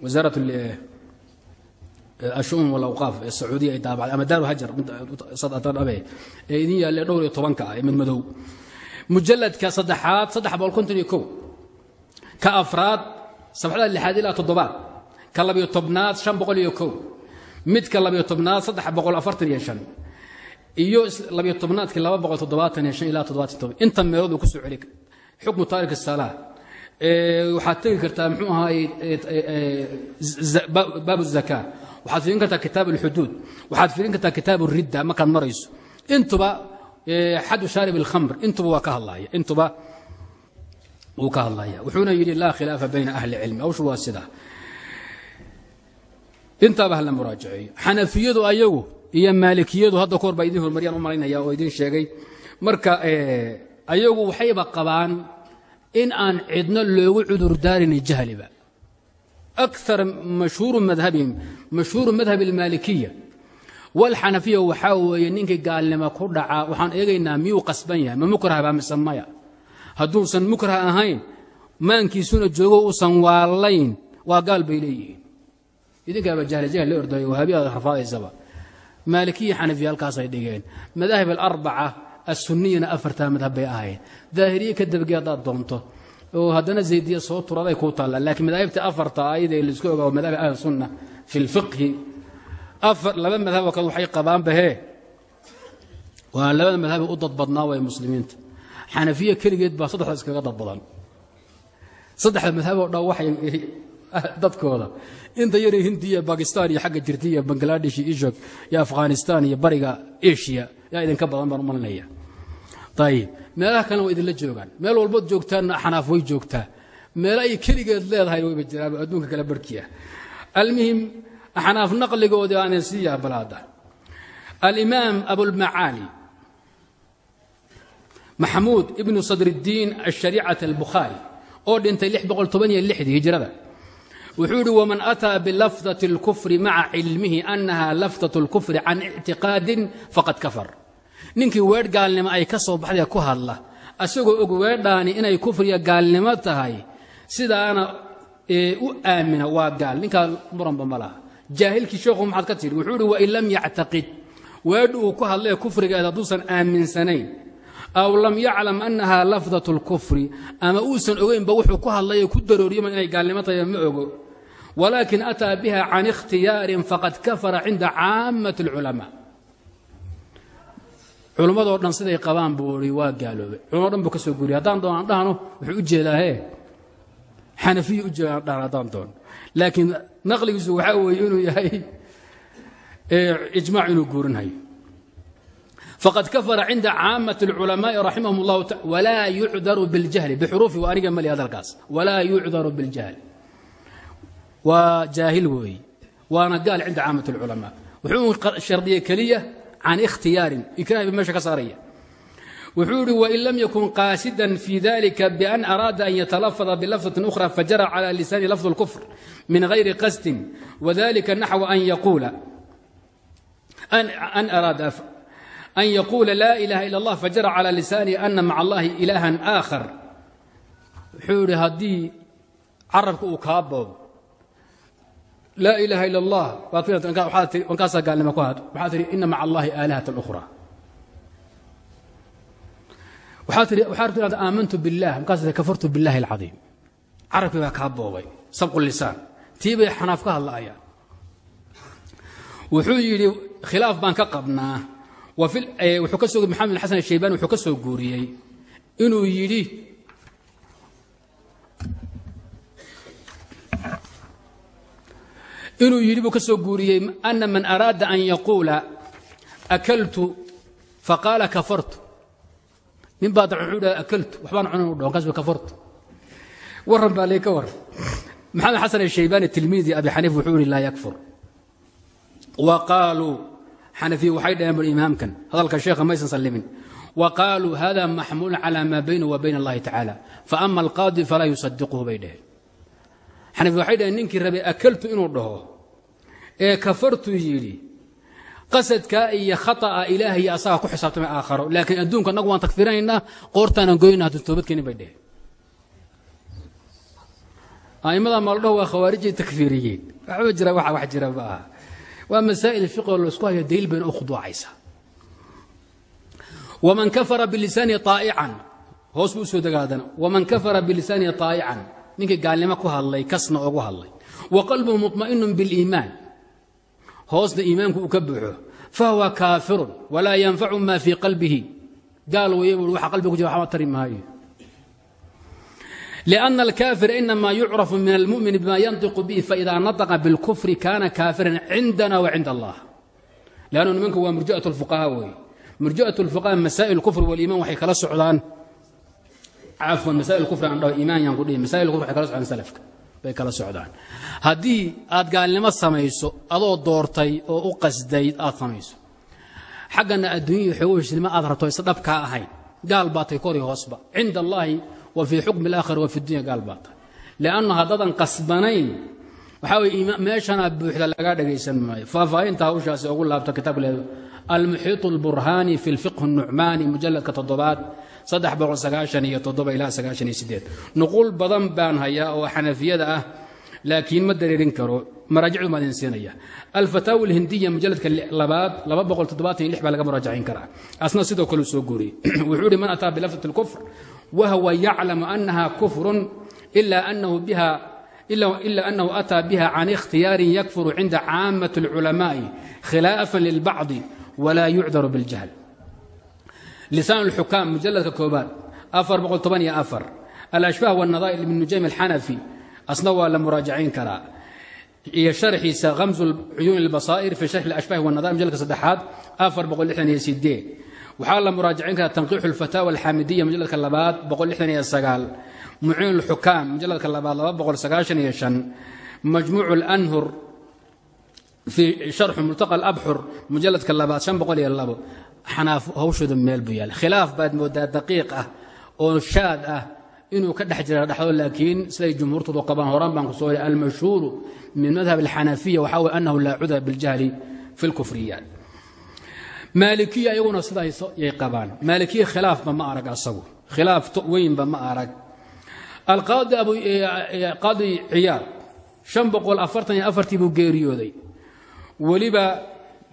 wasaarat ashu'un walawqaaf ee sacuudiya ay daabacday ama daaru hajar sadatan abe ee idin yaalle dhowr iyo tobanka ah ee madmadow mujalladka saddexaad saddex boqol konton iyo kow ka afraad sabxada lixaad ilaa toddobaad ka labiyo tobnaad shan boqol iyo kow midka labiyo tobnaad saddex boqol afartan iyo shan iyo labiyo tobnaadkii laba boqol toddobaatan iyo shan ilaa toddobaatan toban. Inta meelood uu ku soo celi xukmu taarik الsalaa waxaad tegi kartaa mxuu ahaay baab الzaka waxaad fiirin kartaa kitaab اlxuduud waxaad fiirin kartaa kitaab الridda markaad marayso intuba xadu shaarib اlkhamr intuba waa ka hadlaya intuba wuu ka hadlaya wuxuuna yidhi laa khilaafa bayna ahli cilmi hawshu waa sidaa intaaba hala muraajaceeyo xanafiyadu ayagu iyo maalikiyadu hadda kahor baa idin hormariyaan u malaynaya oo idin sheegay marka ayagu waxayba qabaan in aan cidno loogu cudurdaarin jahliba. Akar mashhuuru madhabihim mashhuuru madhab almaalikiya walxanafiya waxaa weeye ninkii gaalnimo ku dhaca waxaan eegaynaa miyuu qasban yahay? Ma mukrahba mise maya? Hadduusan mukrah ahayn maankiisuna joogo uusan waalayn waa gaal bay leeyihiin. Idinkaaba jahl jahl la ordayo wahaabiyaad rafaadaysaba maalikiya xanafiya halkaasay dhigeen. Madaahib alarbaca asuniyana afartaa madhab bay ahayd daahiriye ka dabgee haddaad doonto oo haddana zaydiya soo turaday kuu taalla laakiin madaahibta afarta ayadee la isku ogaa madahib ahli sunna fi lfiqhi laba madhaboo kale waxay qabaanba hee waa labada madhabe u dad badnaa muslimiinta. Xanafiya keligeed baa saddexda iskaga dad badan. Saddexda madhaboo dhan waxay dadkooda. Inta yara hindiya bakistan iyo xagga jirta iyo bangladesh iyo ishok iyo afghanistan iyo bariga asia yaa idinka badan baan u ayib meelaha kalena waa idinla joogaan. Meel walbood joogtaanna xanaaf way joogtaa. Meelo ay keligeed leedahay wayba jiraan adduunka kale barhkiia almuhim axnaaf naqligoodii aanan sii yaabalaada alimaam abulmacaali maxamuud ibnu sadriddiin ashariicata albukhaari oo dhintay hijrada wuxuu yidhi waman ataa bilafdati اlkufri maca cilmihi annaha lafdat اlkufri can ictiqaadin faqad kafar ninkii weedh gaalnimo ay ka soo baxdee ku hadla. Asagoo og weedhaani inay kufriya gaalnimo tahay sidaana u aamina waa gaal ninkaa muranba ma laha. Jaahilkii sheekhu maxaad ka tidhi wuxuu ihi wain lam yactaqid. Weedh uu ku hadlee kufrigeed hadduusan aaminsanayn. Aw lam yaclam annaha lafdat اlkufri ama uusan ogeynba wuxuu ku hadlayo ku darooriyoma inay gaalnimo tahay ma ogo. Walaakin ataa biha can ikhtiyaarin faqad kafara cinda caamati اlculamaa culimmadoo dhan siday qabaan buu i waa gaaloobay culamado dhan buu ka soo guriya haddaan doon aan dhahno wuxuu u jeedaa he xanafiya u jeedaan dhahan haddaan doon laakiin naqligiisu waxaa weeye inuu yahay ijmaac inuu guurinhayo faqad kafara cinda caamati اlculamaai raximahum اllahu ta walaa yucdaru biاljahli bixuruufi waa aniga mali hadalkaas walaa yucdaru biاljahli waa jaahil weeye waana gaal cinda caamati اlculamaa wuxuu shardiyey keliya can ikhtiyaarin ikraah ba meesha ka saaraya wuxuu ihi wain lam yakun qaasidan fi dalika bian araada an yatalafada bilafdatin ukhra fajara cala lisaani lafd اlkufr min gayri qasdin wadalika naxw an yaquula an araada an yaquula laa ilaha ila اllah fajara cala lisaanihi ana maca allahi ilaahan aakhar wuxuu ihi haddii carabka uu kaa boobo laa ilaaha ila allah wankaasaa gaalnimo ku hadh waxaa tihi ina maca allahi aalihatan ukhraa. Waxaa tihi waxaa rabti inaad aamantu billah markaas kafartu billahi alcadiim carabkii baa kaa boobay sabqu lisaan. Tii bay xanaaf ka hadlaayaan wuxuu yidhi khilaaf baan ka qabnaa. Eh, wuxuu ka soo maxamed bin xasan ashaybaani wuxuu ka soo guuriyey. Inuu yidhi inuu yidhi buu ka soo guuriyey ana man araada an yaquula akaltu faqaala kafartu. Nin baa dhaha akaltu. Waxbaan cunan u ba kafartu. Warran baa lay ka maxamed xasan ashaybani tilmiidi abi xaniif wuxuu laa yakfur. Wa qaaluu xanafiya waxay dhaheen imaamkan hadalka sheekha maysan sallimin. Wa qaaluu hada maxmuulun cala maa bayna wa bayna allahi tacaala. Faama alqaadi falaa yusadiquhu bay dhaheen. Xanafi waxay dhaheen ninkii rabay akaltu inuu dhaho ee kafartu yidhi qasadkaa iyo khata'a ilaahay asaga ku xisaabtamay aakharo laakiin adduunka annagu waan takfiranaynaa qoortaanan goynaa hadduu toobadkeenin bay dheheen a'immada maaldhaho waa khawaarijay takfiiriyeen waxba jira waxa wax jira ma aha waa masaa'il fiqoo laysku hayo daliil bayna u khuduucaysaa waman kafara bilisaani طaa'ican hoos buu usoo degaadana waman kafara bilisaani طaa'ican ninkii gaalnimo ku hadlay kasna ogu hadlay wa qalbuhu muطma'inun biاliimaan hoosna iimaanku uu ka buuxo fahuwa kaafirun walaa yanfacu ma fii qalbihi gaal weeye bui waxa qalbiga ku jira waxba tari maayo لأن الكافر إنما يعرف من المؤمن بما ينطق به فإذا نطق بالكفر كان كافرا عندنا وعند الله لأنه منك هو مرجئة الفقهاء وي مرجئة الفقهاء مسائل الكفر والإيمان وحي كلا سعودان عفوا مسائل الكفر عنده إيمان ينقل مسائل الكفر وحي كلا سعودان سلفك bay kala socdaan. Haddii aad gaalnimo samayso adoo doortay oo u qasdayd aad samayso. Xaggana adduunyahii xoogo heshnimo aad rabto isa dhabkaa ahayn. Gaal baa tay kori hoosba. Cind allaahi wa fii xukmi alaakhira wa fi dunya gaal baa tay lianna haddaadan qasbanayn waxaa weye meeshana buuxda lagaa dhagaysan maayo. Faahfaahinta hawshaasi ugu laabto kitaab leedo almuxiitu alburhaani fi lfiqhi nucmaani mujalladka toddobaad saddex boqol sagaashan iyo toddoba ilaa sagaashan iyo sideed nuquul badan baan hayaa oo xanafiyada ah laakiin ma dareerin karo maraajicdu maa idin siinaya alfataawi alhindiya mujaladka labaad laba boqol toddobaatan iyo lix baa laga muraajacin karaa asna sidoo kale soo guuriyey wuxuu ihi man ataa bilafdati اlkufr wahwa yaclamu annaha kufrun ila anahu biha إلا أنه أتى بها عن اختيار يكفر عند عامة العلماء خلافا للبعض ولا يعذر بالجهل لسان الحكام مجلد كوبان أفر بقول طبانية أفر الأشباه والنظائر من نجيم الحنفي أصنوا لمراجعين كرا هي شرح غمز عيون البصائر في شرح الأشباه والنظائر مجلد صدحات أفر بقول لحن يسيدين وحال مراجعين كرا تنقيح الفتاوى الحامدية مجلد كلابات بقول لحن يسقال muciin اlxukaam mujaladka labaad laba boqol sagaashan iyo shan majmuuc اlanhur fii sharxu multaqa alabxur mujalladka labaad hawshooda meel buu yaal khilaaf baad moodaa daqiiq ah oo shaad ah inuu ka dhex jira dhexdo laakiin siday jumhuurtoodu qabaan horaan baan ku soo hori almashhuuru min madhab alxanafiya waxaa weye annahu laa cudra biاljahli fi اlkufriyaat maalikiya iyaguna sidaayay qabaan. Maalikiya khilaafba ma arag asagu. Khilaaf weynba ma arag. Alqaadi ciyaar an boqol afartan iyo afartii buu geeriyooday. Weliba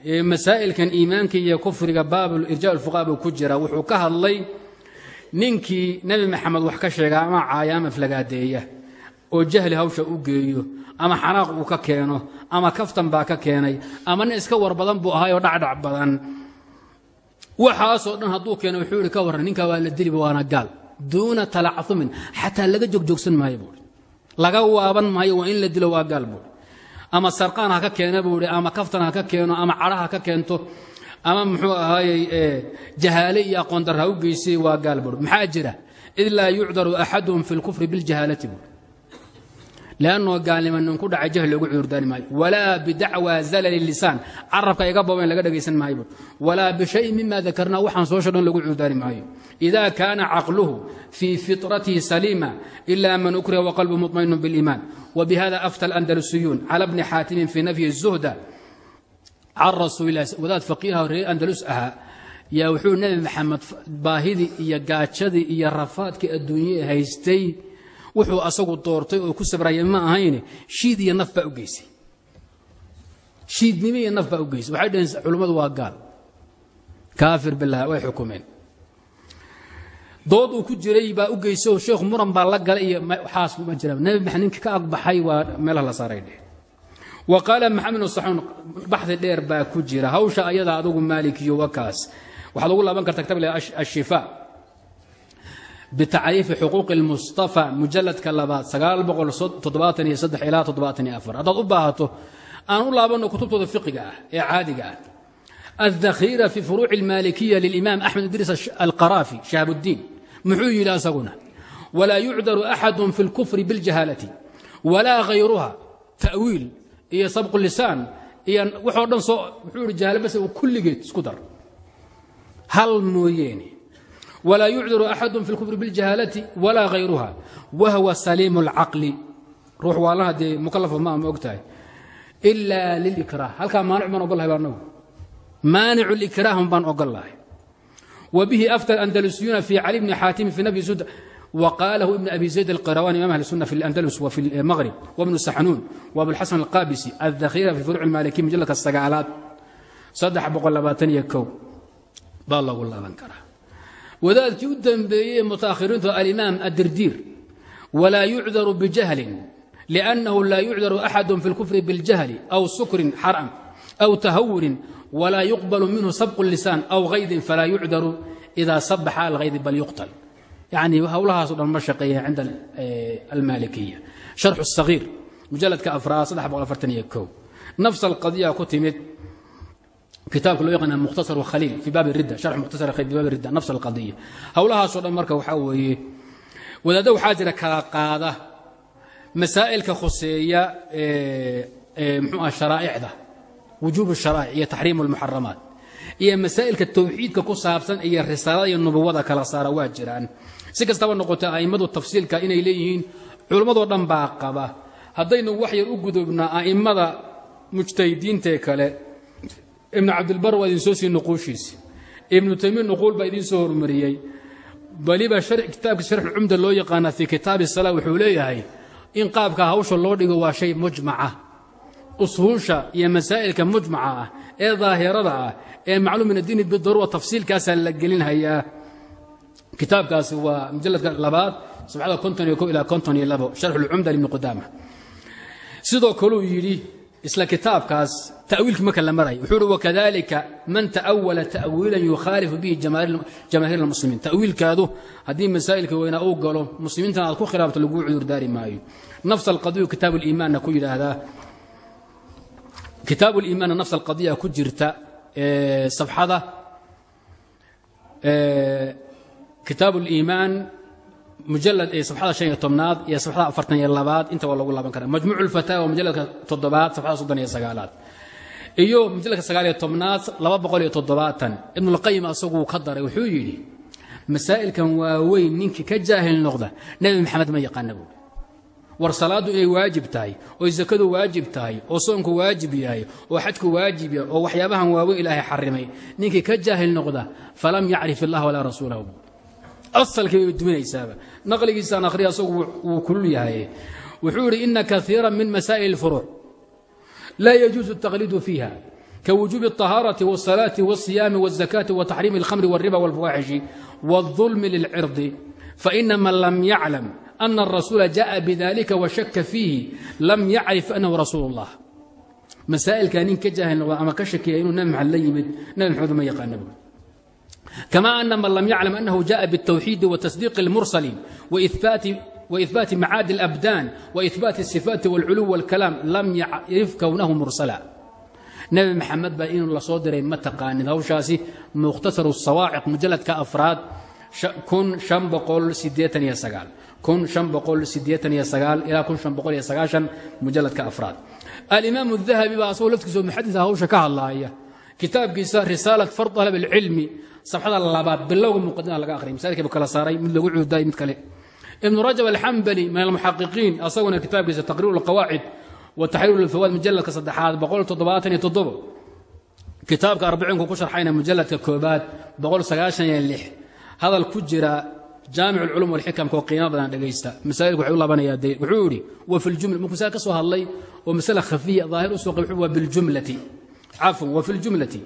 masaa'ilkan iimaanka iyo kufriga baabul irja ulfuqaa buu ku jira wuxuu ka hadlay ninkii nebi maxamed wax ka sheega ama caaya ama flagaadeeya oo jahli hawsha u geeyo ama xanaaq uu ka keeno ama kaftan baa ka keenay ama nin iska war badan buu ahay oo dhacdhac badan. Waxaasoo dhan hadduu keeno wuxuu ihi ka warran ninkaa waa la diliba waana gaal. Duuna talacahumin xataa laga joogjoogsan maayo buui laga waaban maayo waa in la dilo waa gaal buui ama sarqaan ha ka keena buui ama kaftan ha ka keeno ama cadha ha ka keento ama muxuu ahaayey jahaale iyo aqoon dar ha u geysay waa gaal buui maxaa jira? Id laa yucdaru axaduhum fi lkufri biاljahaalati buui lanno gaalnima nin ku dhacay jahl loogu cudurdaani maayo walaa bidacwa zalali lisaan carabka iga babayn laga dhagaysan maayo buui walaa bishayin mima dakarnaa waxaan soo shadhan lagu cudurdaani maayo ida kaana caqluhu fii fiطratihi saliima ila man ukriha waqalbu muطmainu biاliiman wbihada afta alandalusiyuun cala bni xaatimin fii nafyi الzuhda can rasuuli lah wadaad faqiiha reer andalus ahaa yaa wuxuu nebi maxamed baahidii iyo gaajadii iyo rafaadkii adduunyee haystay wuxuu asagu doortay oo ku sabraya ma ahayne shiid iyo naf baa u geysay. Shiidnimo iyo naf baa u geysay. Waxay dhaheen culummadu waa gaal. Kaafir bilah way xukumeen. Dood uu ku jiray baa u geysay oo sheekhu muran baa la galay iyo waxaas ma jira nebi maxamed ninka ka agbaxay waa meelaha la saaray dheh wa qaala maxamed saxuun baxdi dheer baa ku jira hawsha ayada adugu maalikiyo wakaas. Waxaad ugu laaban karta kitab ashifaa bitacriifi xuquuqi اlmustafa mujaladka labaad ilaa haddaad u baahato aan u laabanno kutubtooda fiqiga ah ee caadiga ah الذkhiira fi furuuci اlmaalikiya lilimaam axmed idriis alqaraafi shahaabuddiin muxuu yidhi asaguna walaa yucdaru axadu fi اlkufri biاljahaalati walaa hayruha ta'wiil iyo sabqu lisaan iyo waxoo dhan soo muxuu yihi jahaale bas kulligeed isku dar hal mooyeene wlaa yucdaru axadu fi اlkufri biاljahaalati walaa hayruha wahwa saliimu اlcaqli ruux waalaha dee mukalafa maa ma og tahay ila lilikrah halkaa maanic baan ogol lahay baa nagu maanicu likraahum baan ogol lahay wa bihi afta andalusiyuuna fi cali bni xaatimi fi nafyi sud وqاله بن أbي زيد القyرواني إmام أهل السنة في الأندلس وفي المغرب وابن سحنون وأبوالحسن القاbسي الذkhيرة في فروع المالكي مجلدka sagaalaad saddex boqol labaatan iyo kow baa lagu laaban karaa wadaadkii u dambeeyey mutaakhiriintu alimaam addirdiir walaa yucdaru bijahlin liannahu laa yucdaru axadun fi lkufri biاljahli aw sukrin xaram aw tahawurin walaa yuqbalu minhu sabqu lisaan aw haydin falaa yucdaru idaa saba xaal haydi bal yuqtal. Yacni howlahaaso dhan ma shaqeeya cinda eh, almaalikiya sharxu sahiir mujaladka afraad saddex boqol afartan iyo kow. Nafs alqadiya ku timid kitaabka loo yaqaana mukhtasar khaliil fii baabi ridda sharx mukhtasar khaliil fi baabi ridda nafs alqadiya howlahaasoo dhan marka waxaa weeye wadaadda waxaa jira kala qaada masaa'ilka khuseeya ee muxuu ah sharaa'icda wujuub sharaa'ic iyo taxriim almuxaramaat iyo masaa'ilka towxiidka ku saabsan iyo risaalada iyo nubawada kala saara waa jiraan. Si kastaba noqota a'immadu tafsiilka inay leeyihiin culimmadoo dhan ibnu cabdilbar waa idin soo sii nuquushiisi ibnu taymiya nuquul baa idiin soo hormariyey. Baliba kitaabka sharxulcumda loo yaqaana fii kitaabi salaa wuxuu leeyahay in qaabka hawsha loo dhigo waa shay mujmaca. Usuusha iyo masaa'ilka mujmaca ah ee daahirada ah ee macluum min addiini bidaruura tafsiilkaasaa la gelinhayaa. Kitaabkaasi waa mujaladka labaad sabxada konton iyo ko ilaa konton iyo labo sharxulcumda libni qudaama sidoo kaluu yidhi isla kitaabkaas tawiilka marka la maray wuxuu uhi wakadalika man ta'awala ta'wiilan yukhaalifu bihi jamaahiir اlmuslimiin ta'wiilkaadu haddii masaa'ilka weynaa uu galo muslimiintan aad ku khilaafto laguu cudur daari maayo. Nafs alqadiyu kitaab liimaanna ku yidhaahdaa. Kitaab liimaanna nafs alqadiya ku jirta sabxada kitaab liimaan mujalad ee safxada shan iyo tobnaad iyo safxada afartan iyo labaad inta waa lagu laaban karaa. Majmuuc اlfataawa mujaladka toddobaad safxada soddon iyo sagaalaad. Iyo mujalladka sagaaliyo tobnaad laba boqol iyo toddobaatan. Ibnulqayim asaguu ka daray wuxuu yidhi masaa'ilkan waaweyn ninkii ka jaahil noqda nebi maxamed ma yaqaana buui war salaaddu inay waajib tahay oo sakadu waajib tahay oo soonku waajib yahay oo xajku waajib yahay oo waxyaabahan waaweyn ilaahay xarimay ninkii ka jaahil noqda falam yacrif illah walaa rasuulahu asalkii bay duminaysaaba naqligiisaan akhriya asagu wuu kulul yahay wuxuu yidhi ina kaiira min masaa'il اlfuruuc laa yajuusu الtaqliidu fiiha كوجوب الطهارة والصلاة والصيام والزكاة وتحريم الخمر والربا والفواحش والظلم للعرض فإن من لم يعلم أن الرسول جاء بذلك وشك فيه لم يعرف أنه رسول الله مسائل كان كجاهل أما كشك إنه نبي محمد يمد نبي محمد ما يقال نبي كما أن من لم يعلم أنه جاء بالتوحيد وتصديق المرسلين وإثبات وإثبات معاد الأبدان وإثبات الصفات والعلو والكلام لم يعرف كونه مرسلا nebi maxamed baa inuu la soo diray ma taqaanid hawshaasi mukhtasaru sawaaciq mujalladka afraad kun shan boqol sideetan iyo sagaal kun shan boqol sideetan iyo sagaal ilaa kun shan boqol iyo sagaashan mujalladka afraad alimaamu dahabi baa asagoo laftiisa muxadisa hawsha ka hadlaaya kitaabkiisa risaalat fard talab alcilmi safxada labaad bilowga muqadimada laga akhriya masailkii buu kala saaray mid lagu cuudaay mid kale ibnu rajab alxambali min almuxaqiqiin asaguna kitaabkiisa taqriir alqawaacid وتxriir الفawاad mujaladka saddexaad boqol toddobaatan iyo toddobo kitaabka arbiciinku ku sharxayna mujaladka koobaad boqol sagaashan iyo lix hadal ku jira jaamic اlculum walxikamka oo qiimo badan dhegaysta masaa'ilku waxay u laabanayaa de wuxuu yidhi wa fi ljumla markuu masaa'il ka soo hadlay oo masale khafiya daahir u soo qabay waa biljumlati cafwan wa fi ljumlati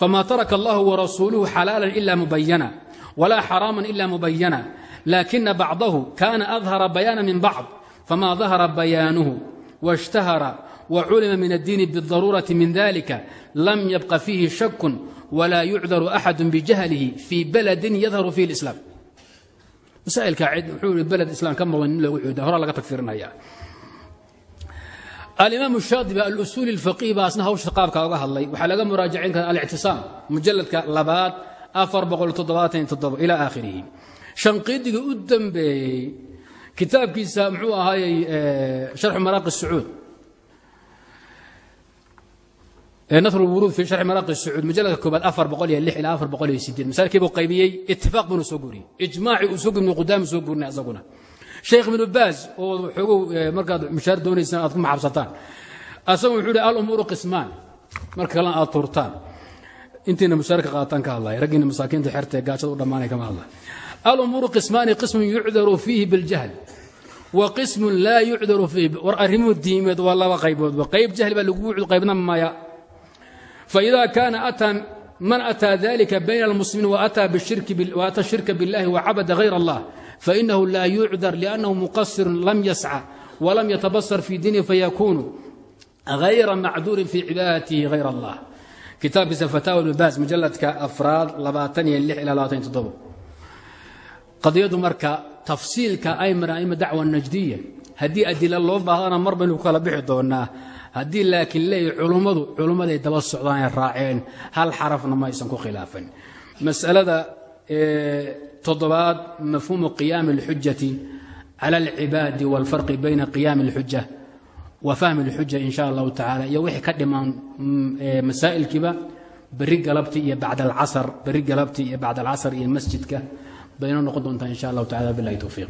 fma taraka اllahu warasuuluhu xalaala ila mubayana wlaa xaraama ila mubayana laakina bacdahu kana adhara bayaana min bacd fama dahara bayaanuhu washtahara waculima min addiini bidaruurati min dalika lam yabqa fiihi shakun walaa yucdaru axadu bijahlihi fii baladin yadharu fiihi اlislaam masaailka wuxuu i beled islam ka maqan in loogu cuuda horaa laga tagfirinaya alimaam shaadibi alusuul اfaqiih baa asna hawsha qaabka oga waxaa laga muraajacayn kara alictisaam mujaladka labaad ilaa aakhirihi. Shanqiidiga u dambeeyey kitaabkiisa muxuu ahaayey eh, sharxu maraaqi sucuud eh, nahru lwuruud fi sharxi maraaqi sucuud majaladka koobaad afar boqol iyo lix ilaa afar boqol iyo sideed masaakiibuu qaybiyey itifaaq buuna soo guuriyey. Ijmaacii uu sheekh ibnu baaz oo xoogow markaad mushaar doonaysaan aad ku maxabsataan. Asagu wuxuu yihi alumuuru qismaan. Marka kalena aad tuurtaan. Intiina mushaarka qaataan ka hadlaya raggiina masaakiinta xerta ee u dhammaanay kama hadlaya alumuuru qismaani qismu yucdaru fiihi biljahl wa qismu laa yucdaru fiihi war arrimuhu diimeed waa laba qayboodba qayb jahl baa lagu qaybna maya. Faida kaana ataa man ataa dalika bayna almuslimiin waata shirka biاllahi wacabada hayr allah fainahu laa yucdar liannahu muqasirun lam yasca walam yatabasar fi diinihi fayakunu hayra macduurin fi cibaadatihi hayr allah kitaabkiisa fataawa ibn baas mujaladka afraad qadiyadu marka tafsiilka ayman aima dacwa najdiya haddii adila loo baahdana mar baynu ku kala bixi doonaa haddii laakiin leeyahy culummadu culummaday daba socdaan ay raaceen hal xarafna ma aysan ku khilaafin masalada toddobaad mafhuumu qiyaami اlxujati cala alcibaadi wاlfarqi bayna qiyaami اlxuja wa fahmi اlxuja in sha allahu tacala iyo wixii ka dhimaan masaa'ilkiiba beri galabti iyo bacd alcasr beri galabti iyo bacd alcasr iyo masjidka bayno noqon doontaa in sha allahu tacala bilahi towfiiq